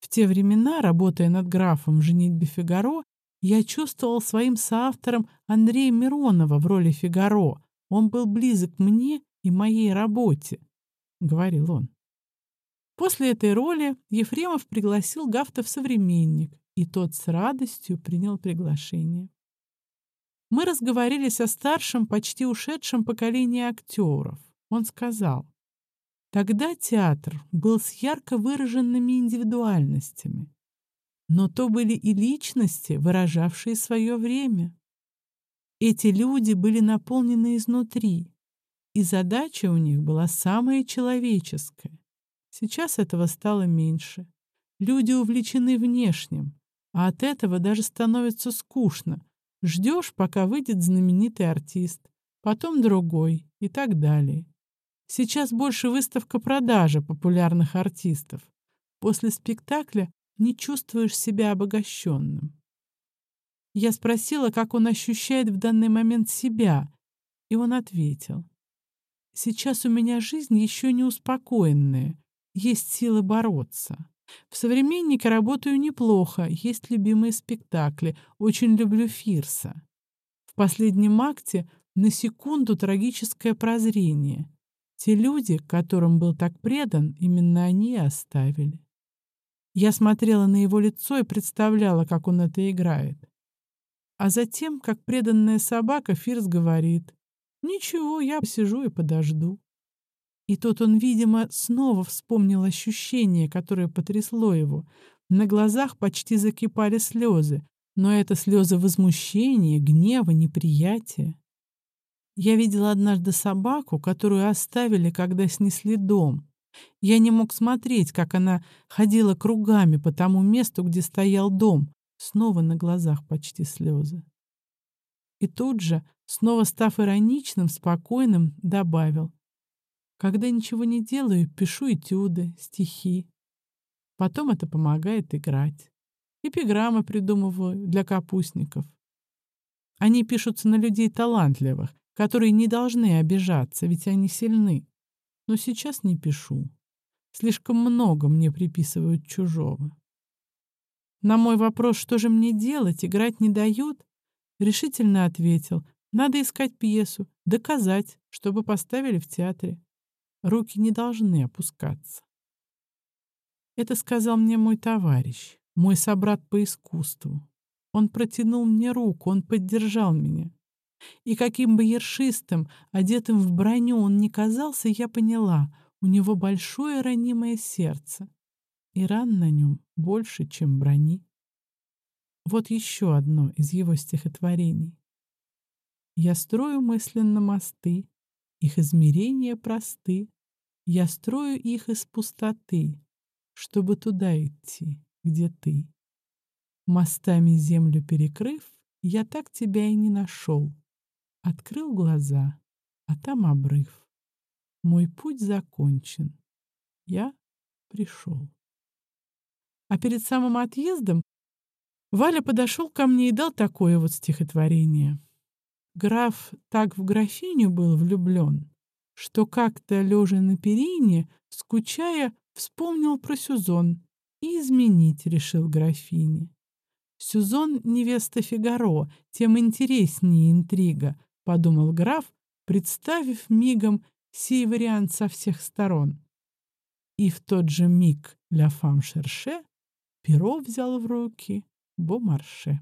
В те времена, работая над графом «Женитьбе Фигаро», я чувствовал своим соавтором Андрея Миронова в роли Фигаро. Он был близок мне и моей работе, — говорил он. После этой роли Ефремов пригласил Гафта в «Современник», и тот с радостью принял приглашение. Мы разговорились о старшем, почти ушедшем поколении актеров. Он сказал, тогда театр был с ярко выраженными индивидуальностями, но то были и личности, выражавшие свое время. Эти люди были наполнены изнутри, и задача у них была самая человеческая Сейчас этого стало меньше. Люди увлечены внешним, а от этого даже становится скучно. Ждешь, пока выйдет знаменитый артист, потом другой и так далее. Сейчас больше выставка продажи популярных артистов. После спектакля не чувствуешь себя обогащенным. Я спросила, как он ощущает в данный момент себя, и он ответил. «Сейчас у меня жизнь еще не успокоенная, есть силы бороться. В «Современнике» работаю неплохо, есть любимые спектакли, очень люблю Фирса. В последнем акте на секунду трагическое прозрение. Те люди, которым был так предан, именно они оставили. Я смотрела на его лицо и представляла, как он это играет. А затем, как преданная собака, Фирс говорит, «Ничего, я посижу и подожду». И тут он, видимо, снова вспомнил ощущение, которое потрясло его. На глазах почти закипали слезы, но это слезы возмущения, гнева, неприятия. Я видела однажды собаку, которую оставили, когда снесли дом. Я не мог смотреть, как она ходила кругами по тому месту, где стоял дом. Снова на глазах почти слезы. И тут же, снова став ироничным, спокойным, добавил. Когда ничего не делаю, пишу этюды, стихи. Потом это помогает играть. Эпиграммы придумываю для капустников. Они пишутся на людей талантливых, которые не должны обижаться, ведь они сильны. Но сейчас не пишу. Слишком много мне приписывают чужого. На мой вопрос, что же мне делать, играть не дают, решительно ответил, надо искать пьесу, доказать, чтобы поставили в театре. Руки не должны опускаться. Это сказал мне мой товарищ, мой собрат по искусству. Он протянул мне руку, он поддержал меня. И каким бы ершистым, одетым в броню он ни казался, я поняла, у него большое ранимое сердце, и ран на нем больше, чем брони. Вот еще одно из его стихотворений. «Я строю мысленно мосты, их измерения просты, я строю их из пустоты, чтобы туда идти, где ты. Мостами землю перекрыв, я так тебя и не нашел. Открыл глаза, а там обрыв. Мой путь закончен. Я пришел. А перед самым отъездом Валя подошел ко мне и дал такое вот стихотворение. Граф так в графиню был влюблен, что как-то, лежа на перине, скучая, вспомнил про Сюзон и изменить решил графине. Сюзон — невеста Фигаро, тем интереснее интрига, — подумал граф, представив мигом сей вариант со всех сторон. И в тот же миг Ля Фам Шерше перо взял в руки Бомарше.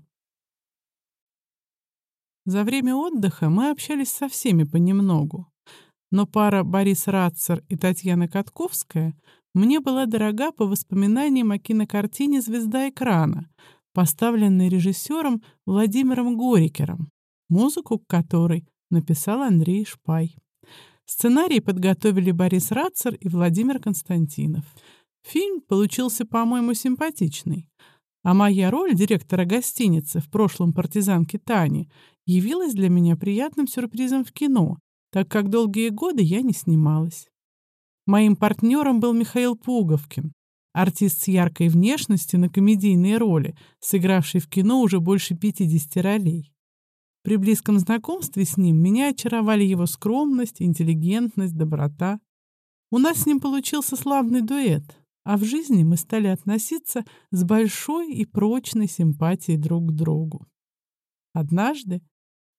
За время отдыха мы общались со всеми понемногу но пара Борис Рацер и Татьяна Катковская мне была дорога по воспоминаниям о кинокартине «Звезда экрана», поставленной режиссером Владимиром Горикером, музыку к которой написал Андрей Шпай. Сценарий подготовили Борис Рацер и Владимир Константинов. Фильм получился, по-моему, симпатичный. А моя роль директора гостиницы в прошлом партизанке Тани явилась для меня приятным сюрпризом в кино, так как долгие годы я не снималась. Моим партнером был Михаил Пуговкин, артист с яркой внешностью на комедийные роли, сыгравший в кино уже больше 50 ролей. При близком знакомстве с ним меня очаровали его скромность, интеллигентность, доброта. У нас с ним получился славный дуэт, а в жизни мы стали относиться с большой и прочной симпатией друг к другу. Однажды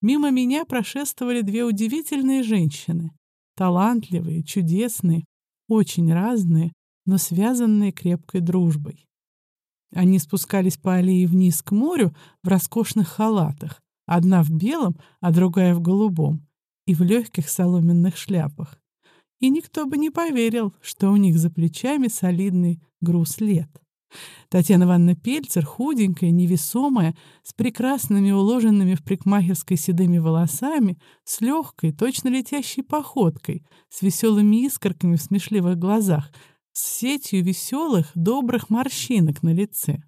мимо меня прошествовали две удивительные женщины, талантливые, чудесные, очень разные, но связанные крепкой дружбой. Они спускались по аллее вниз к морю в роскошных халатах, одна в белом, а другая в голубом, и в легких соломенных шляпах. И никто бы не поверил, что у них за плечами солидный груз лет. Татьяна Ивановна Пельцер, худенькая, невесомая, с прекрасными уложенными в прикмахерской седыми волосами, с легкой, точно летящей походкой, с веселыми искорками в смешливых глазах, с сетью веселых, добрых морщинок на лице.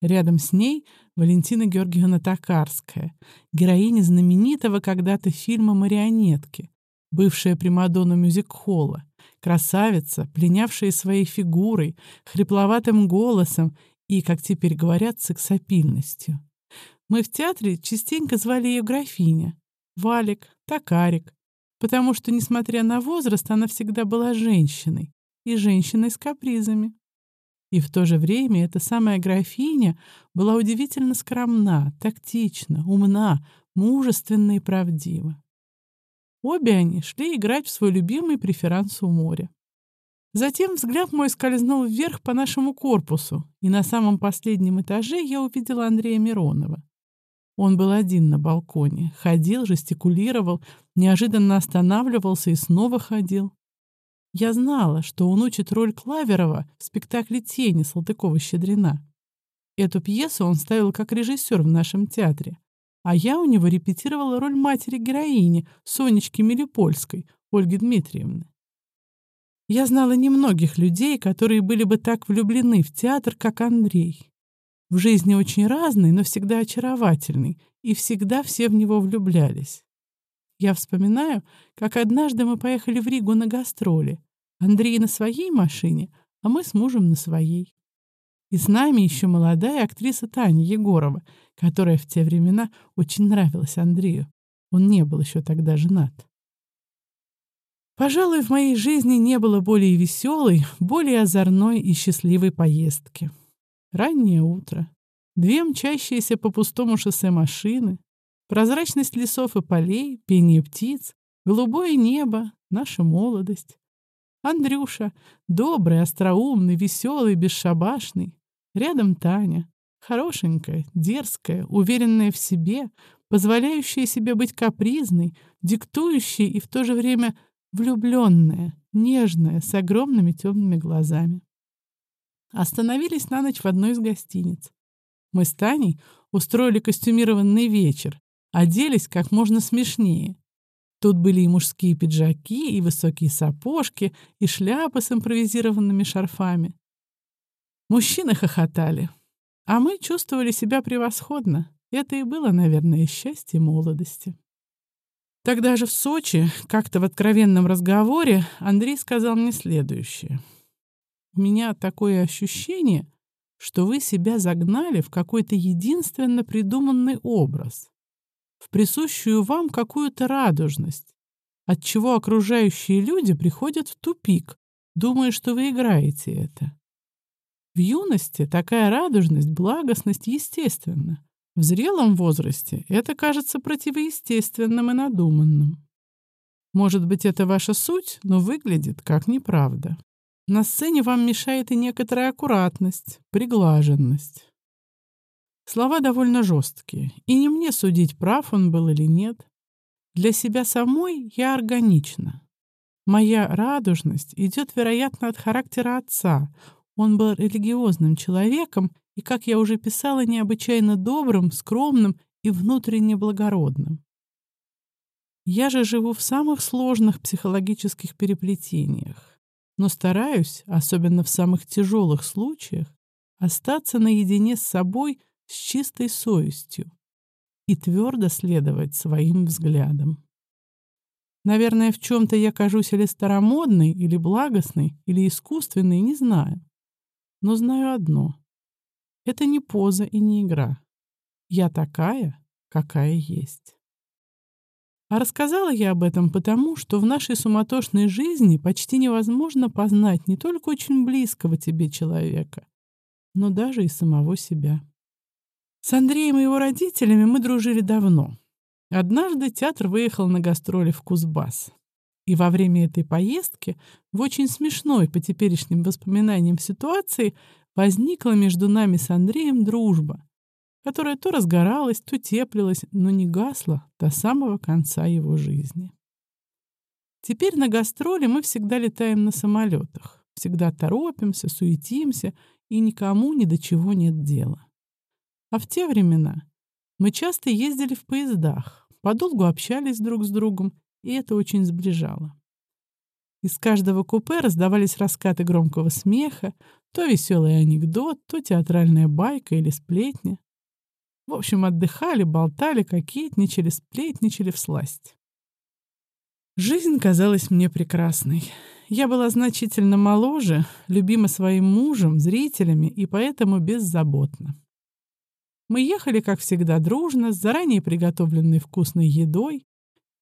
Рядом с ней Валентина Георгиевна Токарская, героиня знаменитого когда-то фильма «Марионетки», бывшая примадонна мюзик-холла, красавица, пленявшая своей фигурой, хрипловатым голосом и, как теперь говорят, сексапильностью. Мы в театре частенько звали ее графиня, Валик, Токарик, потому что, несмотря на возраст, она всегда была женщиной, и женщиной с капризами. И в то же время эта самая графиня была удивительно скромна, тактична, умна, мужественна и правдива. Обе они шли играть в свой любимый преферанс у моря. Затем взгляд мой скользнул вверх по нашему корпусу, и на самом последнем этаже я увидела Андрея Миронова. Он был один на балконе, ходил, жестикулировал, неожиданно останавливался и снова ходил. Я знала, что он учит роль Клаверова в спектакле «Тени» Салтыкова-Щедрина. Эту пьесу он ставил как режиссер в нашем театре. А я у него репетировала роль матери-героини Сонечки Мелипольской, Ольги Дмитриевны. Я знала немногих людей, которые были бы так влюблены в театр, как Андрей. В жизни очень разный, но всегда очаровательный, и всегда все в него влюблялись. Я вспоминаю, как однажды мы поехали в Ригу на гастроли. Андрей на своей машине, а мы с мужем на своей. И с нами еще молодая актриса Таня Егорова, которая в те времена очень нравилась Андрею. Он не был еще тогда женат. Пожалуй, в моей жизни не было более веселой, более озорной и счастливой поездки. Раннее утро, две мчащиеся по пустому шоссе машины, прозрачность лесов и полей, пение птиц, голубое небо, наша молодость. Андрюша, добрый, остроумный, веселый, бесшабашный. Рядом Таня, хорошенькая, дерзкая, уверенная в себе, позволяющая себе быть капризной, диктующей и в то же время влюбленная, нежная, с огромными темными глазами. Остановились на ночь в одной из гостиниц. Мы с Таней устроили костюмированный вечер, оделись как можно смешнее. Тут были и мужские пиджаки, и высокие сапожки, и шляпы с импровизированными шарфами. Мужчины хохотали, а мы чувствовали себя превосходно. Это и было, наверное, счастье молодости. Тогда же в Сочи, как-то в откровенном разговоре, Андрей сказал мне следующее. «У меня такое ощущение, что вы себя загнали в какой-то единственно придуманный образ, в присущую вам какую-то радужность, от чего окружающие люди приходят в тупик, думая, что вы играете это. В юности такая радужность, благостность естественна. В зрелом возрасте это кажется противоестественным и надуманным. Может быть, это ваша суть, но выглядит как неправда. На сцене вам мешает и некоторая аккуратность, приглаженность. Слова довольно жесткие, и не мне судить, прав он был или нет. Для себя самой я органична. Моя радужность идет, вероятно, от характера отца. Он был религиозным человеком и, как я уже писала, необычайно добрым, скромным и внутренне благородным. Я же живу в самых сложных психологических переплетениях, но стараюсь, особенно в самых тяжелых случаях, остаться наедине с собой с чистой совестью и твердо следовать своим взглядам. Наверное, в чем-то я кажусь или старомодной, или благостной, или искусственной, не знаю. Но знаю одно. Это не поза и не игра. Я такая, какая есть. А рассказала я об этом потому, что в нашей суматошной жизни почти невозможно познать не только очень близкого тебе человека, но даже и самого себя. С Андреем и его родителями мы дружили давно. Однажды театр выехал на гастроли в Кузбасс. И во время этой поездки в очень смешной по теперешним воспоминаниям ситуации возникла между нами с Андреем дружба, которая то разгоралась, то теплилась, но не гасла до самого конца его жизни. Теперь на гастроли мы всегда летаем на самолетах, всегда торопимся, суетимся, и никому ни до чего нет дела. А в те времена мы часто ездили в поездах, подолгу общались друг с другом, и это очень сближало. Из каждого купе раздавались раскаты громкого смеха, то веселый анекдот, то театральная байка или сплетня. В общем, отдыхали, болтали, кокетничали, сплетничали в сласть. Жизнь казалась мне прекрасной. Я была значительно моложе, любима своим мужем, зрителями и поэтому беззаботна. Мы ехали, как всегда, дружно, с заранее приготовленной вкусной едой.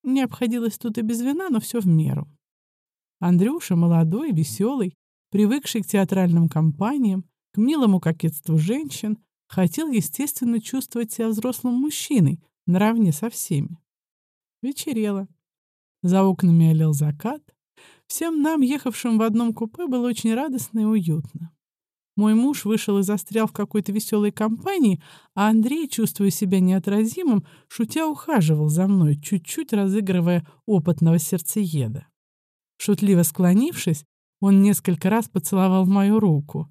Не обходилось тут и без вина, но все в меру. Андрюша, молодой, веселый, привыкший к театральным компаниям, к милому кокетству женщин, хотел, естественно, чувствовать себя взрослым мужчиной, наравне со всеми. Вечерело. За окнами олел закат. Всем нам, ехавшим в одном купе, было очень радостно и уютно. Мой муж вышел и застрял в какой-то веселой компании, а Андрей, чувствуя себя неотразимым, шутя ухаживал за мной, чуть-чуть разыгрывая опытного сердцееда. Шутливо склонившись, он несколько раз поцеловал мою руку.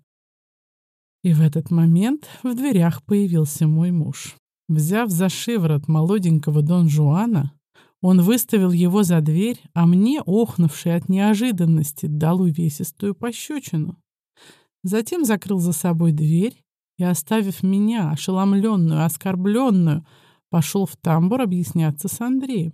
И в этот момент в дверях появился мой муж. Взяв за шиворот молоденького Дон Жуана, он выставил его за дверь, а мне, охнувший от неожиданности, дал увесистую пощечину. Затем закрыл за собой дверь и, оставив меня, ошеломленную, оскорбленную, пошел в тамбур объясняться с Андреем.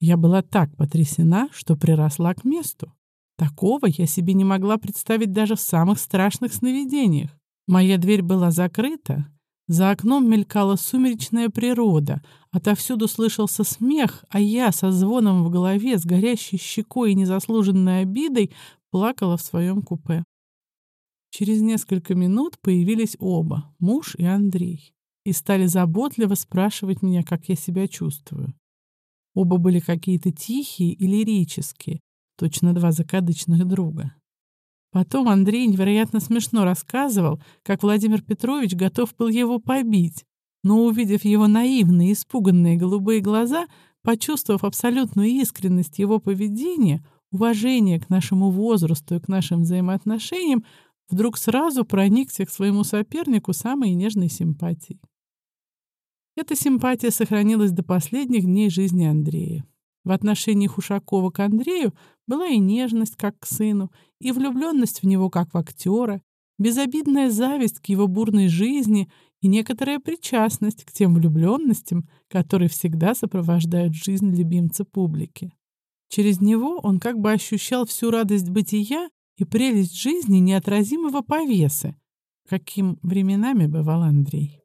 Я была так потрясена, что приросла к месту. Такого я себе не могла представить даже в самых страшных сновидениях. Моя дверь была закрыта, за окном мелькала сумеречная природа, отовсюду слышался смех, а я со звоном в голове, с горящей щекой и незаслуженной обидой плакала в своем купе. Через несколько минут появились оба, муж и Андрей, и стали заботливо спрашивать меня, как я себя чувствую. Оба были какие-то тихие и лирические, точно два закадычных друга. Потом Андрей невероятно смешно рассказывал, как Владимир Петрович готов был его побить, но, увидев его наивные, испуганные голубые глаза, почувствовав абсолютную искренность его поведения, уважение к нашему возрасту и к нашим взаимоотношениям, вдруг сразу проникся к своему сопернику самой нежной симпатией. Эта симпатия сохранилась до последних дней жизни Андрея. В отношении Хушакова к Андрею была и нежность, как к сыну, и влюбленность в него, как в актера, безобидная зависть к его бурной жизни и некоторая причастность к тем влюбленностям, которые всегда сопровождают жизнь любимца публики. Через него он как бы ощущал всю радость бытия и прелесть жизни неотразимого повесы, каким временами бывал Андрей.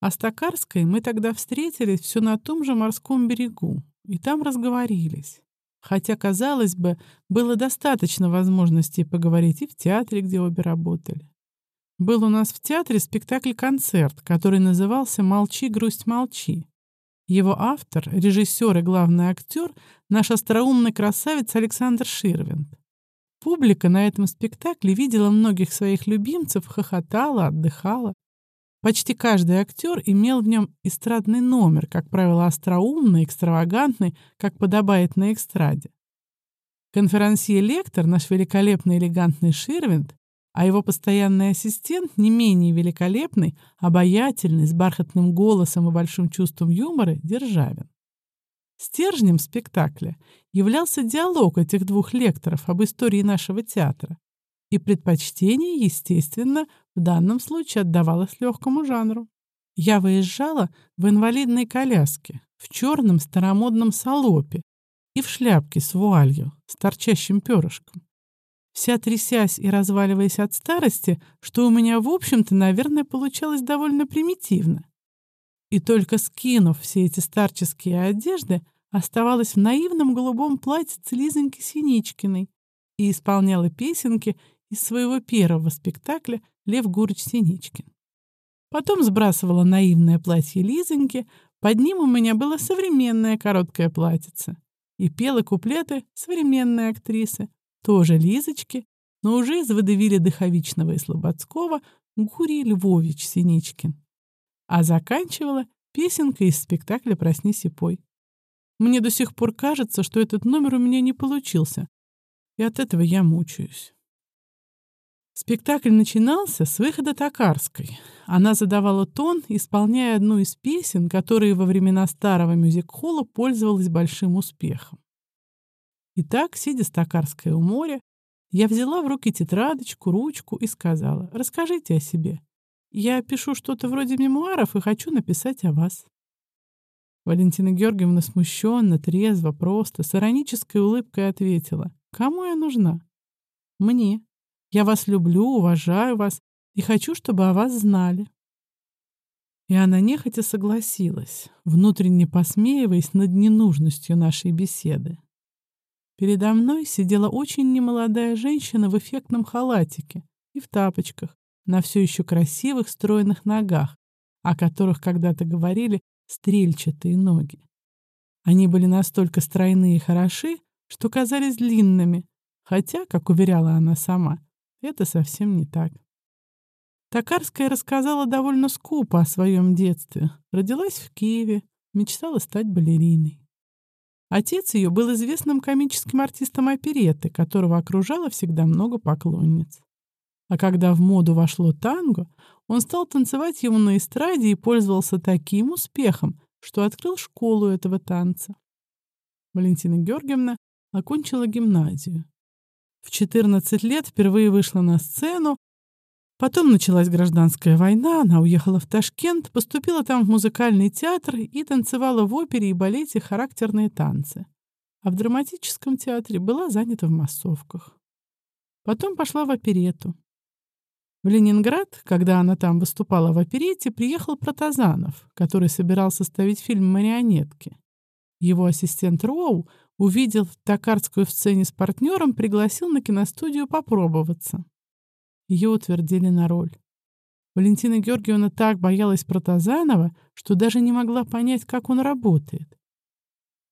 А с Токарской мы тогда встретились все на том же морском берегу, и там разговорились. Хотя, казалось бы, было достаточно возможностей поговорить и в театре, где обе работали. Был у нас в театре спектакль-концерт, который назывался «Молчи, грусть, молчи». Его автор, режиссер и главный актер — наш остроумный красавец Александр Ширвинд. Публика на этом спектакле видела многих своих любимцев, хохотала, отдыхала. Почти каждый актер имел в нем эстрадный номер, как правило, остроумный, экстравагантный, как подобает на эстраде. Конферансье-лектор, наш великолепный элегантный Ширвинд, а его постоянный ассистент, не менее великолепный, обаятельный, с бархатным голосом и большим чувством юмора, Державин. Стержнем спектакля являлся диалог этих двух лекторов об истории нашего театра, и предпочтение, естественно, в данном случае отдавалось легкому жанру. Я выезжала в инвалидной коляске, в черном старомодном салопе и в шляпке с вуалью, с торчащим перышком вся трясясь и разваливаясь от старости, что у меня, в общем-то, наверное, получалось довольно примитивно. И только скинув все эти старческие одежды, оставалась в наивном голубом платье Лизоньки Синичкиной и исполняла песенки из своего первого спектакля «Лев Гурыч Синичкин». Потом сбрасывала наивное платье Лизоньки, под ним у меня было современное короткое платьице, и пела куплеты современной актрисы, тоже Лизочки, но уже из водевиля Дыховичного и Слободского Гурий Львович Синичкин. А заканчивала песенка из спектакля «Проснись и пой». Мне до сих пор кажется, что этот номер у меня не получился, и от этого я мучаюсь. Спектакль начинался с выхода Токарской. Она задавала тон, исполняя одну из песен, которые во времена старого мюзик-холла пользовалась большим успехом. Итак, сидя стакарская у моря, я взяла в руки тетрадочку, ручку и сказала, «Расскажите о себе. Я пишу что-то вроде мемуаров и хочу написать о вас». Валентина Георгиевна смущенно, трезво, просто, с иронической улыбкой ответила, «Кому я нужна?» «Мне. Я вас люблю, уважаю вас и хочу, чтобы о вас знали». И она нехотя согласилась, внутренне посмеиваясь над ненужностью нашей беседы. Передо мной сидела очень немолодая женщина в эффектном халатике и в тапочках, на все еще красивых стройных ногах, о которых когда-то говорили стрельчатые ноги. Они были настолько стройные и хороши, что казались длинными, хотя, как уверяла она сама, это совсем не так. Токарская рассказала довольно скупо о своем детстве. Родилась в Киеве, мечтала стать балериной. Отец ее был известным комическим артистом оперетты, которого окружало всегда много поклонниц. А когда в моду вошло танго, он стал танцевать его на эстраде и пользовался таким успехом, что открыл школу этого танца. Валентина Георгиевна окончила гимназию. В 14 лет впервые вышла на сцену, Потом началась гражданская война, она уехала в Ташкент, поступила там в музыкальный театр и танцевала в опере и балете характерные танцы. А в драматическом театре была занята в массовках. Потом пошла в оперету. В Ленинград, когда она там выступала в оперете, приехал Протазанов, который собирался ставить фильм «Марионетки». Его ассистент Роу, увидел Токарскую в сцене с партнером, пригласил на киностудию попробоваться. Ее утвердили на роль. Валентина Георгиевна так боялась Протазанова, что даже не могла понять, как он работает.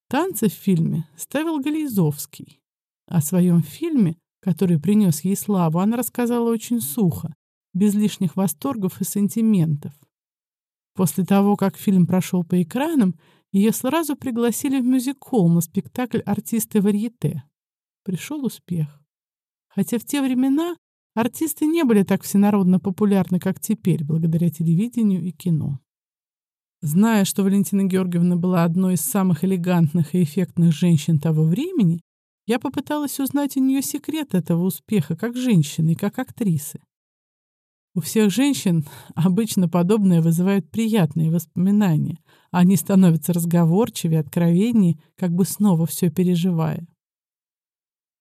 Танцы в фильме ставил Гализовский. О своем фильме, который принес ей славу, она рассказала очень сухо, без лишних восторгов и сантиментов. После того, как фильм прошел по экранам, ее сразу пригласили в мюзик-холл на спектакль «Артисты варьете». Пришел успех. Хотя в те времена Артисты не были так всенародно популярны, как теперь, благодаря телевидению и кино. Зная, что Валентина Георгиевна была одной из самых элегантных и эффектных женщин того времени, я попыталась узнать у нее секрет этого успеха как женщины и как актрисы. У всех женщин обычно подобное вызывает приятные воспоминания. Они становятся разговорчивее, откровеннее, как бы снова все переживая.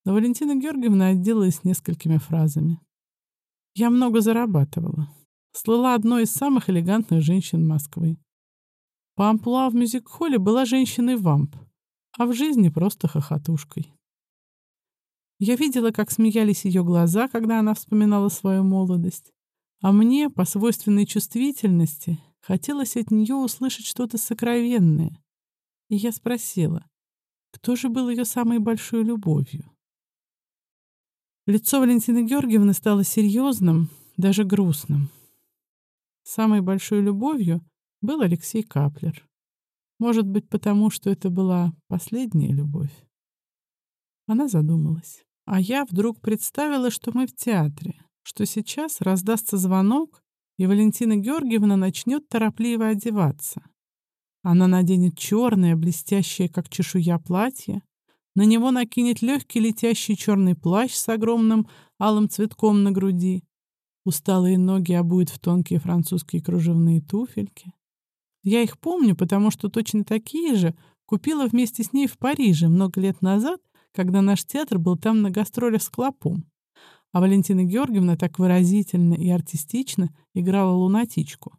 Но Валентина Георгиевна отделалась несколькими фразами. «Я много зарабатывала. Слыла одной из самых элегантных женщин Москвы. По амплуа в мюзик-холле была женщиной-вамп, а в жизни просто хохотушкой. Я видела, как смеялись ее глаза, когда она вспоминала свою молодость. А мне, по свойственной чувствительности, хотелось от нее услышать что-то сокровенное. И я спросила, кто же был ее самой большой любовью? Лицо Валентины Георгиевны стало серьезным, даже грустным. Самой большой любовью был Алексей Каплер. Может быть, потому что это была последняя любовь. Она задумалась. А я вдруг представила, что мы в театре, что сейчас раздастся звонок, и Валентина Георгиевна начнет торопливо одеваться. Она наденет черное, блестящее, как чешуя, платье, на него накинет легкий летящий черный плащ с огромным алым цветком на груди. Усталые ноги обует в тонкие французские кружевные туфельки. Я их помню, потому что точно такие же купила вместе с ней в Париже много лет назад, когда наш театр был там на гастролях с Клопом. А Валентина Георгиевна так выразительно и артистично играла лунатичку.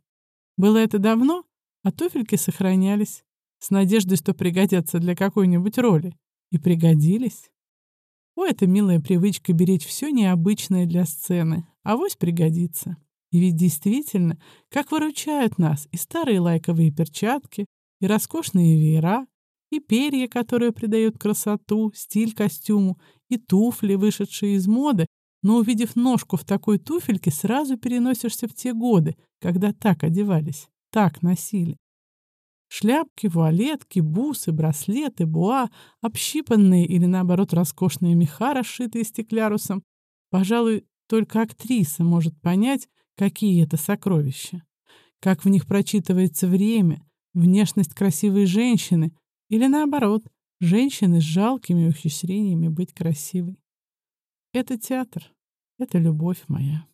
Было это давно, а туфельки сохранялись, с надеждой, что пригодятся для какой-нибудь роли. И пригодились. О, это милая привычка беречь все необычное для сцены. а Авось пригодится. И ведь действительно, как выручают нас и старые лайковые перчатки, и роскошные веера, и перья, которые придают красоту, стиль костюму, и туфли, вышедшие из моды, но увидев ножку в такой туфельке, сразу переносишься в те годы, когда так одевались, так носили. Шляпки, вуалетки, бусы, браслеты, буа, общипанные или, наоборот, роскошные меха, расшитые стеклярусом. Пожалуй, только актриса может понять, какие это сокровища. Как в них прочитывается время, внешность красивой женщины или, наоборот, женщины с жалкими ухищрениями быть красивой. Это театр, это любовь моя.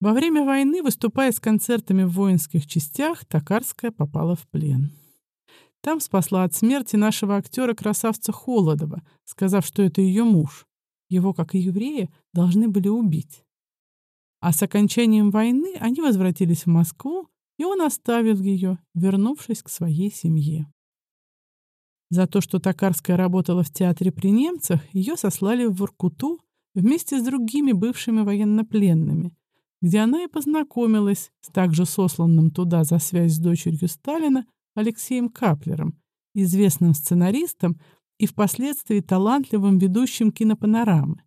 Во время войны, выступая с концертами в воинских частях, Токарская попала в плен. Там спасла от смерти нашего актера-красавца Холодова, сказав, что это ее муж. Его, как и еврея, должны были убить. А с окончанием войны они возвратились в Москву, и он оставил ее, вернувшись к своей семье. За то, что Токарская работала в театре при немцах, ее сослали в Воркуту вместе с другими бывшими военнопленными, где она и познакомилась с также сосланным туда за связь с дочерью Сталина Алексеем Каплером, известным сценаристом и впоследствии талантливым ведущим кинопанорамы.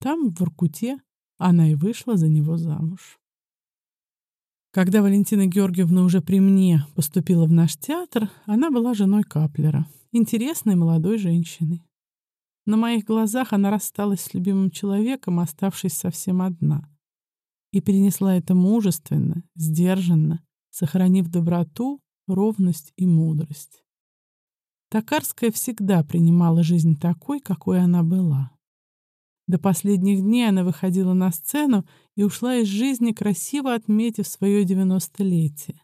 Там, в Воркуте, она и вышла за него замуж. Когда Валентина Георгиевна уже при мне поступила в наш театр, она была женой Каплера, интересной молодой женщиной. На моих глазах она рассталась с любимым человеком, оставшись совсем одна и перенесла это мужественно, сдержанно, сохранив доброту, ровность и мудрость. Токарская всегда принимала жизнь такой, какой она была. До последних дней она выходила на сцену и ушла из жизни, красиво отметив свое девяностолетие.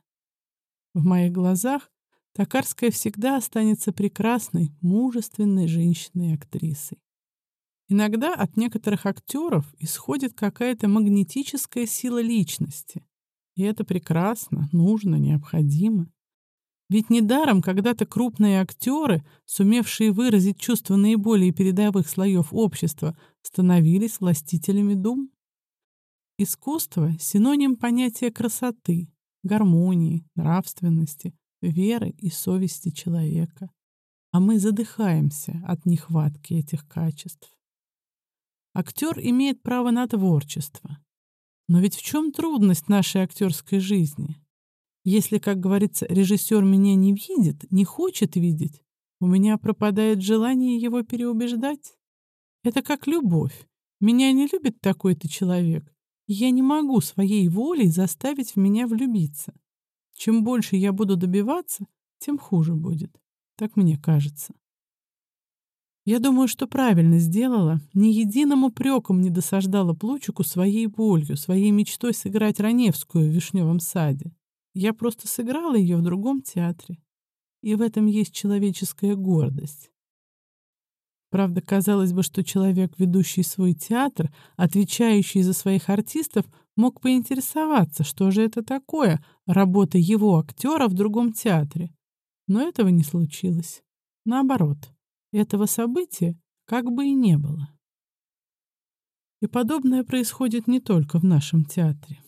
В моих глазах Токарская всегда останется прекрасной, мужественной женщиной-актрисой. Иногда от некоторых актеров исходит какая-то магнетическая сила личности. И это прекрасно, нужно, необходимо. Ведь недаром когда-то крупные актеры, сумевшие выразить чувства наиболее передовых слоев общества, становились властителями дум. Искусство — синоним понятия красоты, гармонии, нравственности, веры и совести человека. А мы задыхаемся от нехватки этих качеств. Актер имеет право на творчество. Но ведь в чем трудность нашей актерской жизни? Если, как говорится, режиссер меня не видит, не хочет видеть, у меня пропадает желание его переубеждать. Это как любовь. Меня не любит такой-то человек, я не могу своей волей заставить в меня влюбиться. Чем больше я буду добиваться, тем хуже будет. Так мне кажется. Я думаю, что правильно сделала, ни единым упреком не досаждала Плучику своей болью, своей мечтой сыграть Раневскую в «Вишневом саде». Я просто сыграла ее в другом театре. И в этом есть человеческая гордость. Правда, казалось бы, что человек, ведущий свой театр, отвечающий за своих артистов, мог поинтересоваться, что же это такое, работа его актера в другом театре. Но этого не случилось. Наоборот. Этого события как бы и не было. И подобное происходит не только в нашем театре.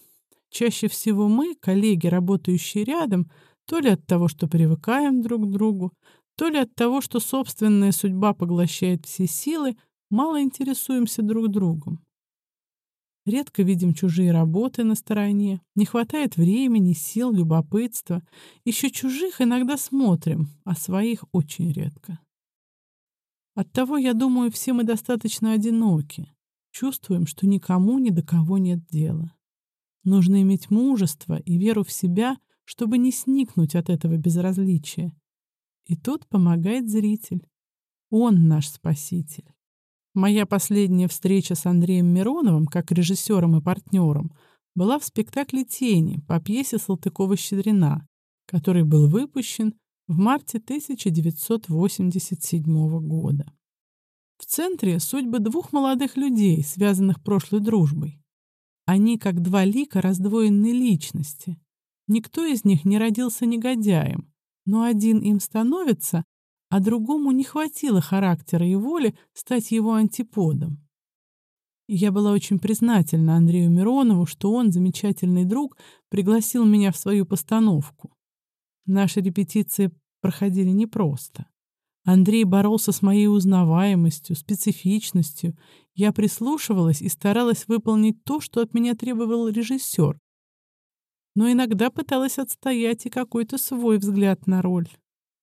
Чаще всего мы, коллеги, работающие рядом, то ли от того, что привыкаем друг к другу, то ли от того, что собственная судьба поглощает все силы, мало интересуемся друг другом. Редко видим чужие работы на стороне, не хватает времени, сил, любопытства. Еще чужих иногда смотрим, а своих очень редко. Оттого, я думаю, все мы достаточно одиноки. чувствуем, что никому ни до кого нет дела. Нужно иметь мужество и веру в себя, чтобы не сникнуть от этого безразличия. И тут помогает зритель. Он наш спаситель. Моя последняя встреча с Андреем Мироновым, как режиссером и партнером, была в спектакле «Тени» по пьесе Салтыкова-Щедрина, который был выпущен в марте 1987 года. В центре судьбы двух молодых людей, связанных прошлой дружбой. Они как два лика раздвоенной личности. Никто из них не родился негодяем, но один им становится, а другому не хватило характера и воли стать его антиподом. я была очень признательна Андрею Миронову, что он, замечательный друг, пригласил меня в свою постановку. Наши репетиции проходили непросто. Андрей боролся с моей узнаваемостью, специфичностью. Я прислушивалась и старалась выполнить то, что от меня требовал режиссер. Но иногда пыталась отстоять и какой-то свой взгляд на роль.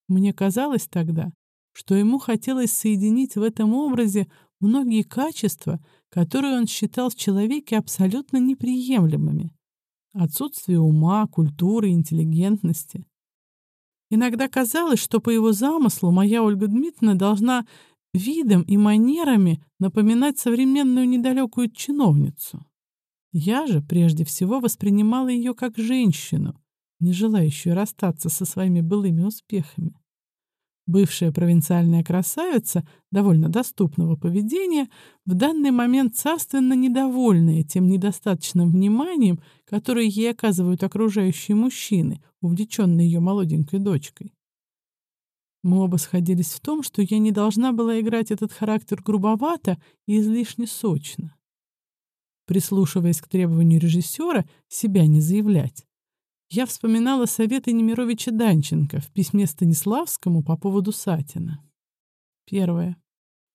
Мне казалось тогда, что ему хотелось соединить в этом образе многие качества, которые он считал в человеке абсолютно неприемлемыми. Отсутствие ума, культуры, интеллигентности. Иногда казалось, что по его замыслу моя Ольга Дмитриевна должна видом и манерами напоминать современную недалекую чиновницу. Я же прежде всего воспринимала ее как женщину, не желающую расстаться со своими былыми успехами. Бывшая провинциальная красавица, довольно доступного поведения, в данный момент царственно недовольная тем недостаточным вниманием, которое ей оказывают окружающие мужчины, увлеченные ее молоденькой дочкой. Мы оба сходились в том, что я не должна была играть этот характер грубовато и излишне сочно. Прислушиваясь к требованию режиссера, себя не заявлять, я вспоминала советы Немировича Данченко в письме Станиславскому по поводу Сатина. Первое.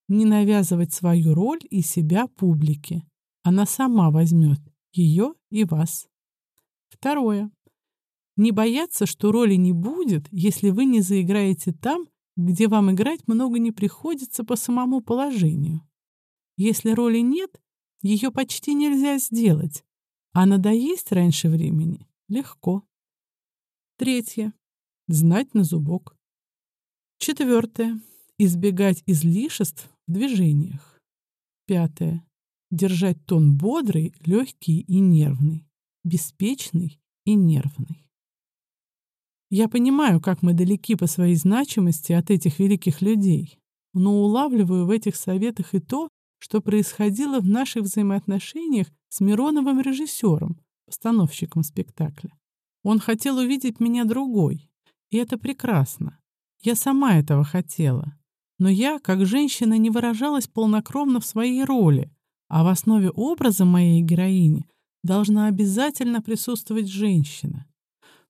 Не навязывать свою роль и себя публике. Она сама возьмет ее и вас. Второе. Не бояться, что роли не будет, если вы не заиграете там, где вам играть много не приходится по самому положению. Если роли нет, ее почти нельзя сделать, а надоесть раньше времени Легко. Третье. Знать на зубок. Четвертое. Избегать излишеств в движениях. Пятое. Держать тон бодрый, легкий и нервный. Беспечный и нервный. Я понимаю, как мы далеки по своей значимости от этих великих людей, но улавливаю в этих советах и то, что происходило в наших взаимоотношениях с Мироновым режиссером, постановщиком спектакля. Он хотел увидеть меня другой, и это прекрасно. Я сама этого хотела. Но я, как женщина, не выражалась полнокровно в своей роли, а в основе образа моей героини должна обязательно присутствовать женщина.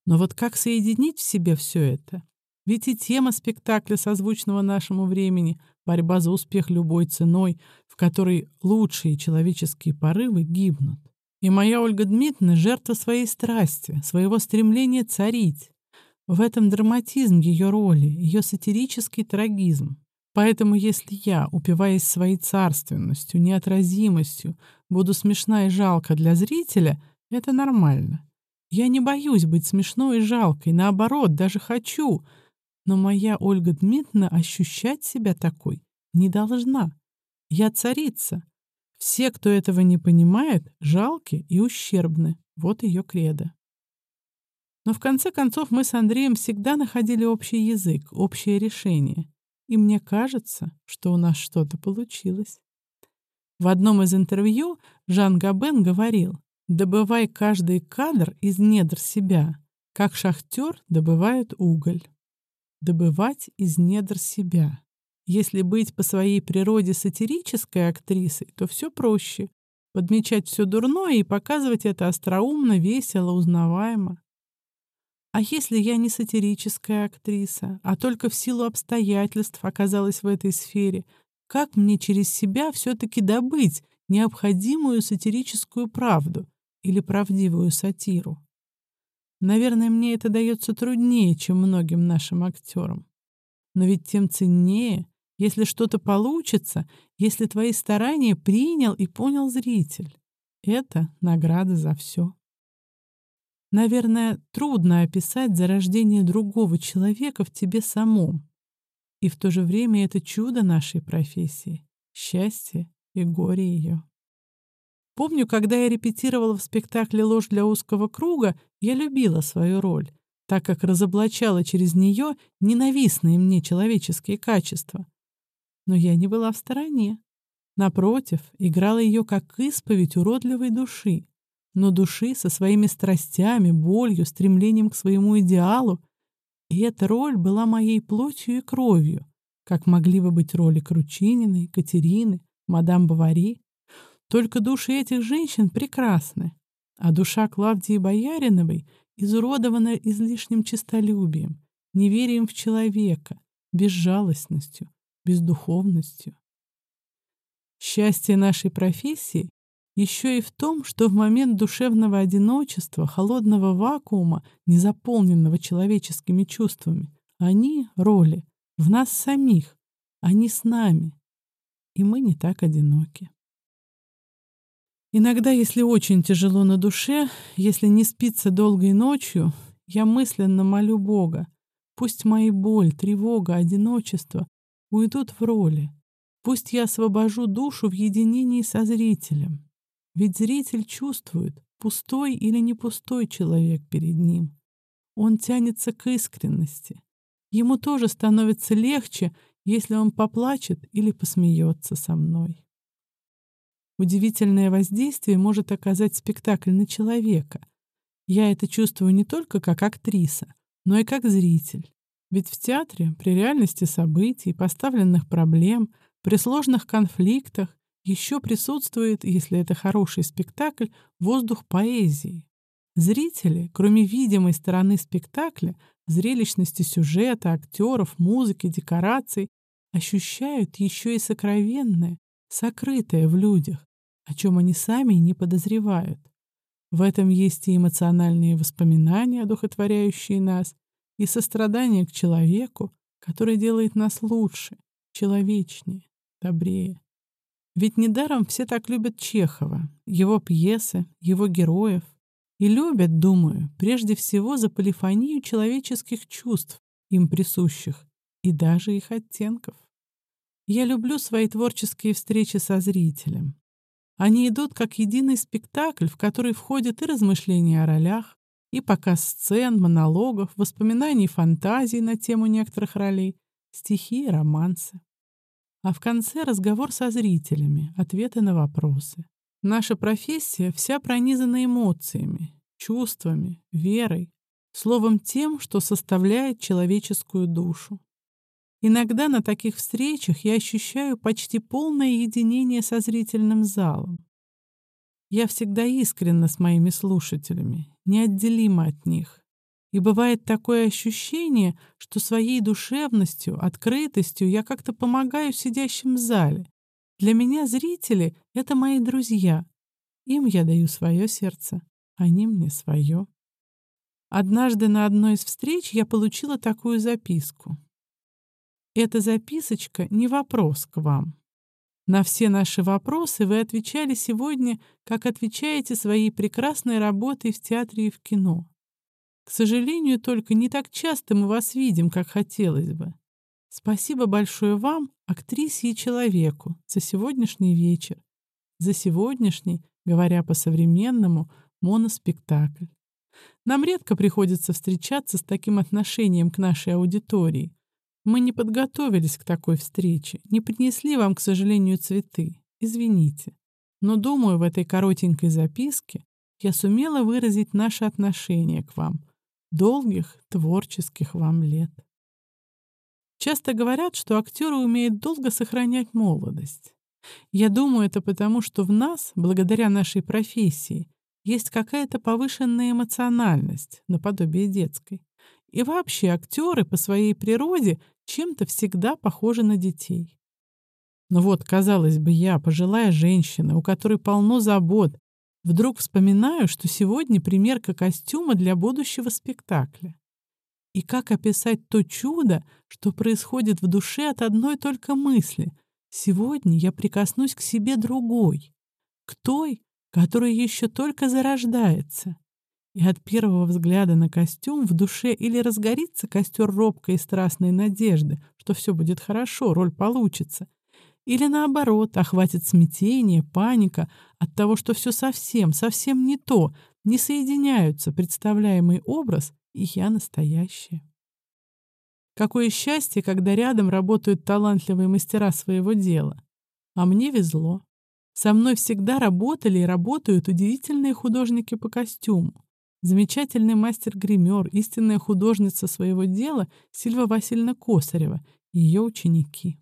Но вот как соединить в себе все это? Ведь и тема спектакля, созвучного нашему времени, борьба за успех любой ценой, в которой лучшие человеческие порывы гибнут. И моя Ольга Дмитриевна — жертва своей страсти, своего стремления царить. В этом драматизм ее роли, ее сатирический трагизм. Поэтому если я, упиваясь своей царственностью, неотразимостью, буду смешна и жалко для зрителя, это нормально. Я не боюсь быть смешной и жалкой, наоборот, даже хочу. Но моя Ольга Дмитриевна ощущать себя такой не должна. Я царица, все, кто этого не понимает, жалки и ущербны. Вот ее кредо. Но в конце концов мы с Андреем всегда находили общий язык, общее решение. И мне кажется, что у нас что-то получилось. В одном из интервью Жан Габен говорил, «Добывай каждый кадр из недр себя, как шахтер добывает уголь. Добывать из недр себя. Если быть по своей природе сатирической актрисой, то все проще. Подмечать все дурное и показывать это остроумно, весело, узнаваемо. А если я не сатирическая актриса, а только в силу обстоятельств оказалась в этой сфере, как мне через себя все-таки добыть необходимую сатирическую правду или правдивую сатиру? Наверное, мне это дается труднее, чем многим нашим актерам. Но ведь тем ценнее, если что-то получится, если твои старания принял и понял зритель. Это награда за все. Наверное, трудно описать зарождение другого человека в тебе самом. И в то же время это чудо нашей профессии, счастье и горе ее. Помню, когда я репетировала в спектакле «Ложь для узкого круга», я любила свою роль, так как разоблачала через нее ненавистные мне человеческие качества. Но я не была в стороне. Напротив, играла ее как исповедь уродливой души, но души со своими страстями, болью, стремлением к своему идеалу. И эта роль была моей плотью и кровью, как могли бы быть роли Кручининой, Катерины, мадам Бавари. Только души этих женщин прекрасны, а душа Клавдии Бояриновой изуродована излишним честолюбием, неверием в человека, безжалостностью, бездуховностью. Счастье нашей профессии еще и в том, что в момент душевного одиночества, холодного вакуума, незаполненного человеческими чувствами, они, роли, в нас самих, они с нами, и мы не так одиноки. Иногда, если очень тяжело на душе, если не спится долгой ночью, я мысленно молю Бога, пусть мои боль, тревога, одиночество уйдут в роли, пусть я освобожу душу в единении со зрителем, ведь зритель чувствует, пустой или не пустой человек перед ним. Он тянется к искренности. Ему тоже становится легче, если он поплачет или посмеется со мной. Удивительное воздействие может оказать спектакль на человека. Я это чувствую не только как актриса, но и как зритель. Ведь в театре при реальности событий, поставленных проблем, при сложных конфликтах еще присутствует, если это хороший спектакль, воздух поэзии. Зрители, кроме видимой стороны спектакля, зрелищности сюжета, актеров, музыки, декораций, ощущают еще и сокровенное, сокрытое в людях, о чем они сами не подозревают. В этом есть и эмоциональные воспоминания, одухотворяющие нас, и сострадание к человеку, который делает нас лучше, человечнее, добрее. Ведь недаром все так любят Чехова, его пьесы, его героев. И любят, думаю, прежде всего за полифонию человеческих чувств, им присущих, и даже их оттенков. Я люблю свои творческие встречи со зрителем. Они идут как единый спектакль, в который входят и размышления о ролях, и показ сцен, монологов, воспоминаний, фантазий на тему некоторых ролей, стихи и романсы. А в конце разговор со зрителями, ответы на вопросы. Наша профессия вся пронизана эмоциями, чувствами, верой, словом тем, что составляет человеческую душу. Иногда на таких встречах я ощущаю почти полное единение со зрительным залом. Я всегда искренна с моими слушателями, неотделима от них. И бывает такое ощущение, что своей душевностью, открытостью я как-то помогаю сидящим в зале. Для меня зрители — это мои друзья. Им я даю свое сердце, они мне свое. Однажды на одной из встреч я получила такую записку. Эта записочка не вопрос к вам. На все наши вопросы вы отвечали сегодня, как отвечаете своей прекрасной работой в театре и в кино. К сожалению, только не так часто мы вас видим, как хотелось бы. Спасибо большое вам, актрисе и человеку, за сегодняшний вечер, за сегодняшний, говоря по-современному, моноспектакль. Нам редко приходится встречаться с таким отношением к нашей аудитории. Мы не подготовились к такой встрече, не принесли вам, к сожалению, цветы. Извините. Но, думаю, в этой коротенькой записке я сумела выразить наше отношение к вам, Долгих творческих вам лет. Часто говорят, что актеры умеют долго сохранять молодость. Я думаю, это потому, что в нас, благодаря нашей профессии, есть какая-то повышенная эмоциональность, наподобие детской. И вообще актеры по своей природе чем-то всегда похожи на детей. Но вот, казалось бы, я, пожилая женщина, у которой полно забот, Вдруг вспоминаю, что сегодня примерка костюма для будущего спектакля. И как описать то чудо, что происходит в душе от одной только мысли? Сегодня я прикоснусь к себе другой, к той, которая еще только зарождается. И от первого взгляда на костюм в душе или разгорится костер робкой и страстной надежды, что все будет хорошо, роль получится, или наоборот, охватит смятение, паника от того, что все совсем, совсем не то, не соединяются представляемый образ и я настоящая. Какое счастье, когда рядом работают талантливые мастера своего дела. А мне везло. Со мной всегда работали и работают удивительные художники по костюму. Замечательный мастер-гример, истинная художница своего дела Сильва Васильевна Косарева и ее ученики.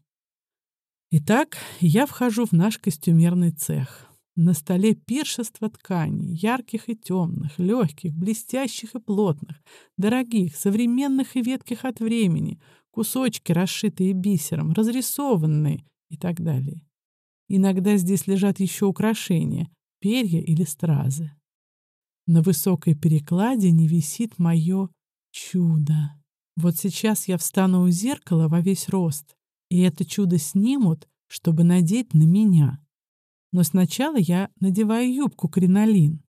Итак, я вхожу в наш костюмерный цех. На столе пиршество тканей, ярких и темных, легких, блестящих и плотных, дорогих, современных и ветких от времени, кусочки, расшитые бисером, разрисованные и так далее. Иногда здесь лежат еще украшения, перья или стразы. На высокой перекладине висит мое чудо. Вот сейчас я встану у зеркала во весь рост, и это чудо снимут, чтобы надеть на меня. Но сначала я надеваю юбку кринолин.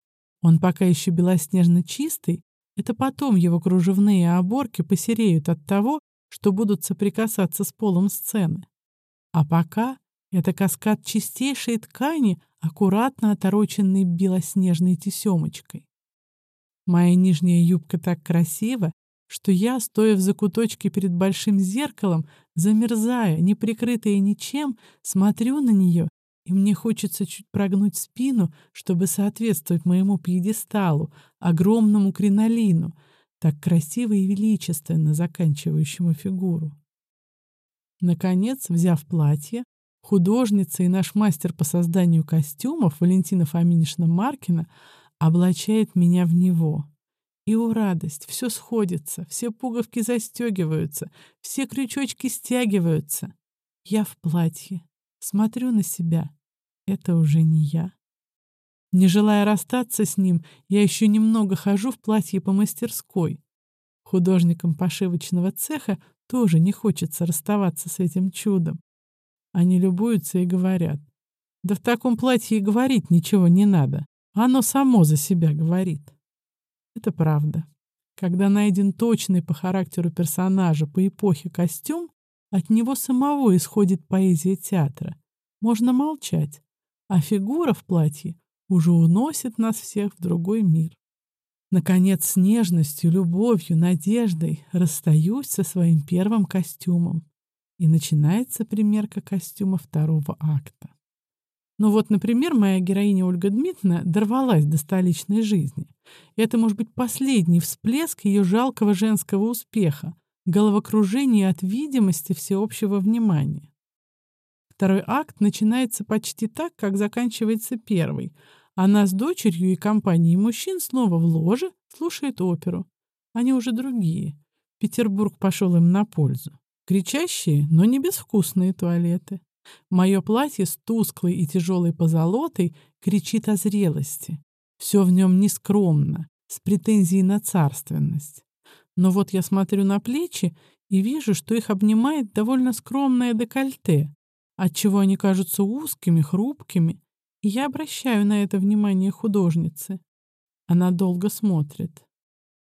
Он пока еще белоснежно чистый, это потом его кружевные оборки посереют от того, что будут соприкасаться с полом сцены. А пока это каскад чистейшей ткани, аккуратно отороченной белоснежной тесемочкой. Моя нижняя юбка так красива, что я, стоя в закуточке перед большим зеркалом, замерзая, не прикрытая ничем, смотрю на нее и мне хочется чуть прогнуть спину, чтобы соответствовать моему пьедесталу, огромному кринолину, так красиво и величественно заканчивающему фигуру. Наконец, взяв платье, художница и наш мастер по созданию костюмов Валентина Фоминишна Маркина облачает меня в него. И, о радость, все сходится, все пуговки застегиваются, все крючочки стягиваются. Я в платье, смотрю на себя, это уже не я. Не желая расстаться с ним, я еще немного хожу в платье по мастерской. Художникам пошивочного цеха тоже не хочется расставаться с этим чудом. Они любуются и говорят, да в таком платье и говорить ничего не надо. Оно само за себя говорит. Это правда. Когда найден точный по характеру персонажа по эпохе костюм, от него самого исходит поэзия театра. Можно молчать, а фигура в платье уже уносит нас всех в другой мир. Наконец, с нежностью, любовью, надеждой расстаюсь со своим первым костюмом, и начинается примерка костюма второго акта. Ну вот, например, моя героиня Ольга Дмитриевна дорвалась до столичной жизни. Это может быть последний всплеск ее жалкого женского успеха, головокружение от видимости всеобщего внимания. Второй акт начинается почти так, как заканчивается первый. Она с дочерью и компанией мужчин снова в ложе слушает оперу. Они уже другие. Петербург пошел им на пользу. Кричащие, но не безвкусные туалеты. Мое платье с тусклой и тяжелой позолотой кричит о зрелости. Все в нем нескромно, с претензией на царственность. Но вот я смотрю на плечи и вижу, что их обнимает довольно скромное декольте, отчего они кажутся узкими, хрупкими, и я обращаю на это внимание художницы. Она долго смотрит.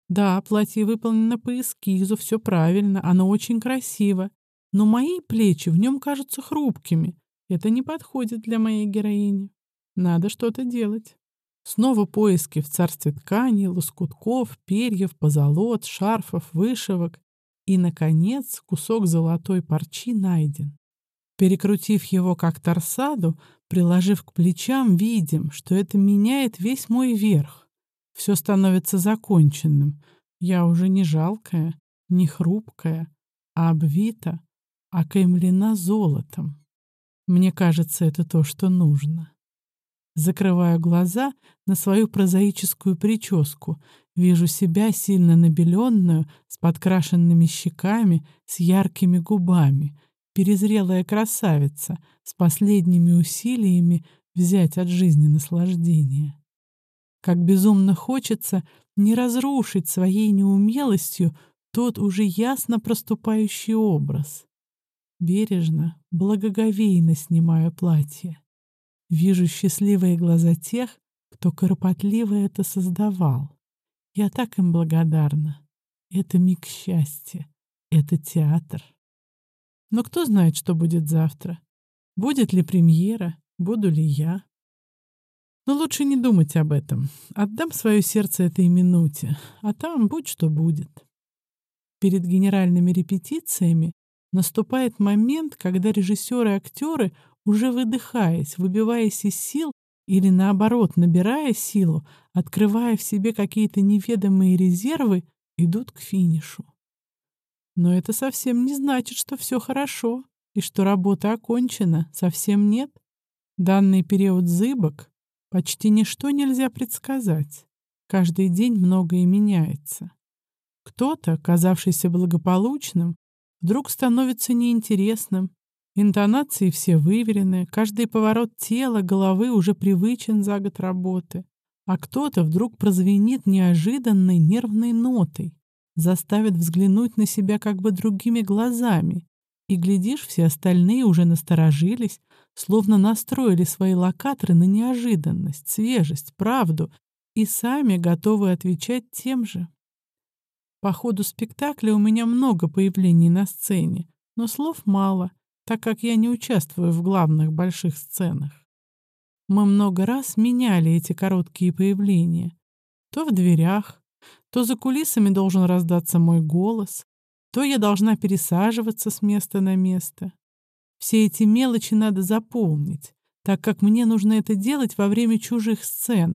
Да, платье выполнено по эскизу, все правильно, оно очень красиво, но мои плечи в нем кажутся хрупкими. Это не подходит для моей героини. Надо что-то делать. Снова поиски в царстве тканей, лоскутков, перьев, позолот, шарфов, вышивок. И, наконец, кусок золотой парчи найден. Перекрутив его как торсаду, приложив к плечам, видим, что это меняет весь мой верх. Все становится законченным. Я уже не жалкая, не хрупкая, а обвита, окаймлена золотом. Мне кажется, это то, что нужно. Закрываю глаза на свою прозаическую прическу, вижу себя сильно набеленную, с подкрашенными щеками, с яркими губами — перезрелая красавица с последними усилиями взять от жизни наслаждение. Как безумно хочется не разрушить своей неумелостью тот уже ясно проступающий образ. Бережно, благоговейно снимаю платье. Вижу счастливые глаза тех, кто кропотливо это создавал. Я так им благодарна. Это миг счастья. Это театр. Но кто знает, что будет завтра? Будет ли премьера? Буду ли я? Но лучше не думать об этом. Отдам свое сердце этой минуте, а там будь что будет. Перед генеральными репетициями наступает момент, когда режиссеры и актеры, уже выдыхаясь, выбиваясь из сил или наоборот, набирая силу, открывая в себе какие-то неведомые резервы, идут к финишу. Но это совсем не значит, что все хорошо и что работа окончена. Совсем нет. Данный период зыбок почти ничто нельзя предсказать. Каждый день многое меняется. Кто-то, казавшийся благополучным, вдруг становится неинтересным. Интонации все выверены, каждый поворот тела, головы уже привычен за год работы. А кто-то вдруг прозвенит неожиданной нервной нотой, заставит взглянуть на себя как бы другими глазами. И, глядишь, все остальные уже насторожились, словно настроили свои локаторы на неожиданность, свежесть, правду и сами готовы отвечать тем же. По ходу спектакля у меня много появлений на сцене, но слов мало, так как я не участвую в главных больших сценах. Мы много раз меняли эти короткие появления. То в дверях, то за кулисами должен раздаться мой голос, то я должна пересаживаться с места на место. Все эти мелочи надо заполнить, так как мне нужно это делать во время чужих сцен.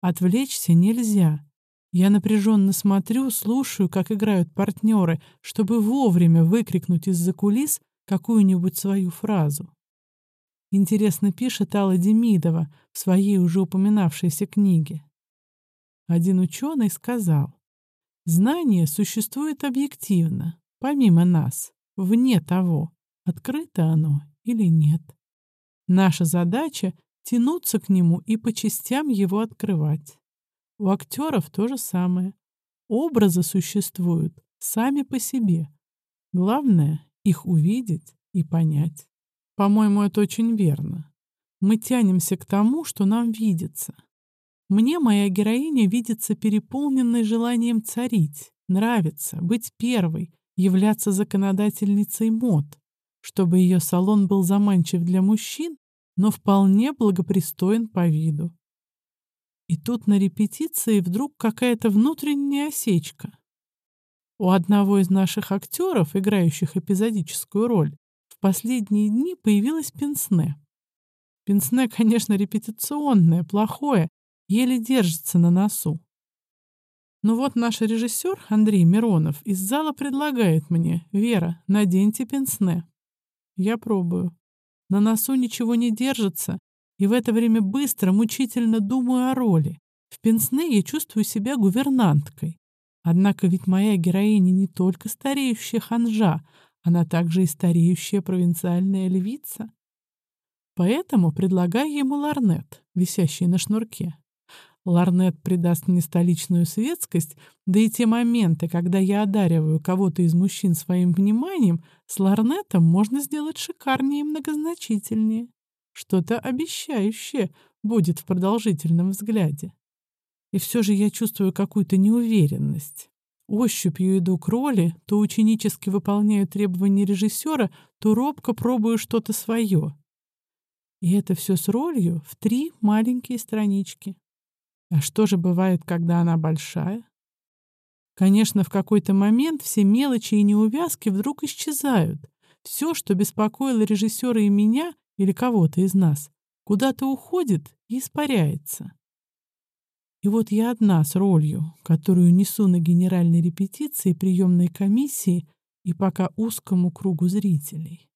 Отвлечься нельзя. Я напряженно смотрю, слушаю, как играют партнеры, чтобы вовремя выкрикнуть из-за кулис какую-нибудь свою фразу. Интересно пишет Алла Демидова в своей уже упоминавшейся книге. Один ученый сказал, знание существует объективно, помимо нас, вне того, открыто оно или нет. Наша задача — тянуться к нему и по частям его открывать. У актеров то же самое. Образы существуют сами по себе. Главное — их увидеть и понять. По-моему, это очень верно. Мы тянемся к тому, что нам видится — мне моя героиня видится переполненной желанием царить, нравиться, быть первой, являться законодательницей мод, чтобы ее салон был заманчив для мужчин, но вполне благопристоен по виду. И тут на репетиции вдруг какая-то внутренняя осечка. У одного из наших актеров, играющих эпизодическую роль, в последние дни появилась пенсне. Пенсне, конечно, репетиционное, плохое, еле держится на носу. Но вот наш режиссер Андрей Миронов из зала предлагает мне, «Вера, наденьте пенсне». Я пробую. На носу ничего не держится, и в это время быстро, мучительно думаю о роли. В пенсне я чувствую себя гувернанткой. Однако ведь моя героиня не только стареющая ханжа, она также и стареющая провинциальная львица. Поэтому предлагаю ему ларнет, висящий на шнурке. Ларнет придаст мне столичную светскость, да и те моменты, когда я одариваю кого-то из мужчин своим вниманием, с ларнетом можно сделать шикарнее и многозначительнее. Что-то обещающее будет в продолжительном взгляде. И все же я чувствую какую-то неуверенность. Ощупью иду к роли, то ученически выполняю требования режиссера, то робко пробую что-то свое. И это все с ролью в три маленькие странички. А что же бывает, когда она большая? Конечно, в какой-то момент все мелочи и неувязки вдруг исчезают. Все, что беспокоило режиссера и меня, или кого-то из нас, куда-то уходит и испаряется. И вот я одна с ролью, которую несу на генеральной репетиции приемной комиссии и пока узкому кругу зрителей.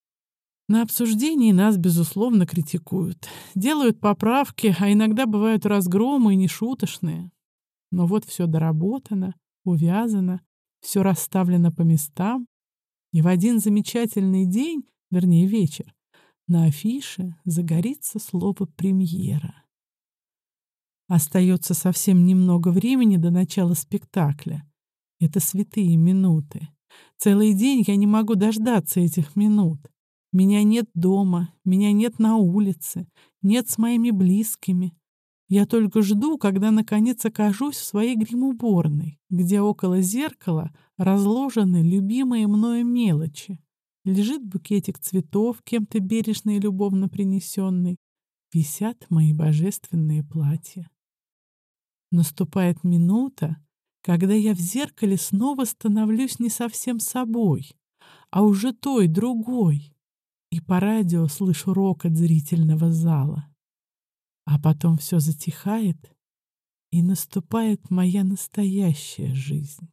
На обсуждении нас, безусловно, критикуют. Делают поправки, а иногда бывают разгромы и нешуточные. Но вот все доработано, увязано, все расставлено по местам. И в один замечательный день, вернее вечер, на афише загорится слово «премьера». Остается совсем немного времени до начала спектакля. Это святые минуты. Целый день я не могу дождаться этих минут. Меня нет дома, меня нет на улице, нет с моими близкими. Я только жду, когда наконец окажусь в своей гримуборной, где около зеркала разложены любимые мною мелочи. Лежит букетик цветов, кем-то бережно и любовно принесенный. Висят мои божественные платья. Наступает минута, когда я в зеркале снова становлюсь не совсем собой, а уже той, другой, и по радио слышу рокот зрительного зала. А потом все затихает, и наступает моя настоящая жизнь.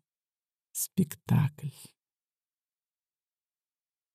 Спектакль.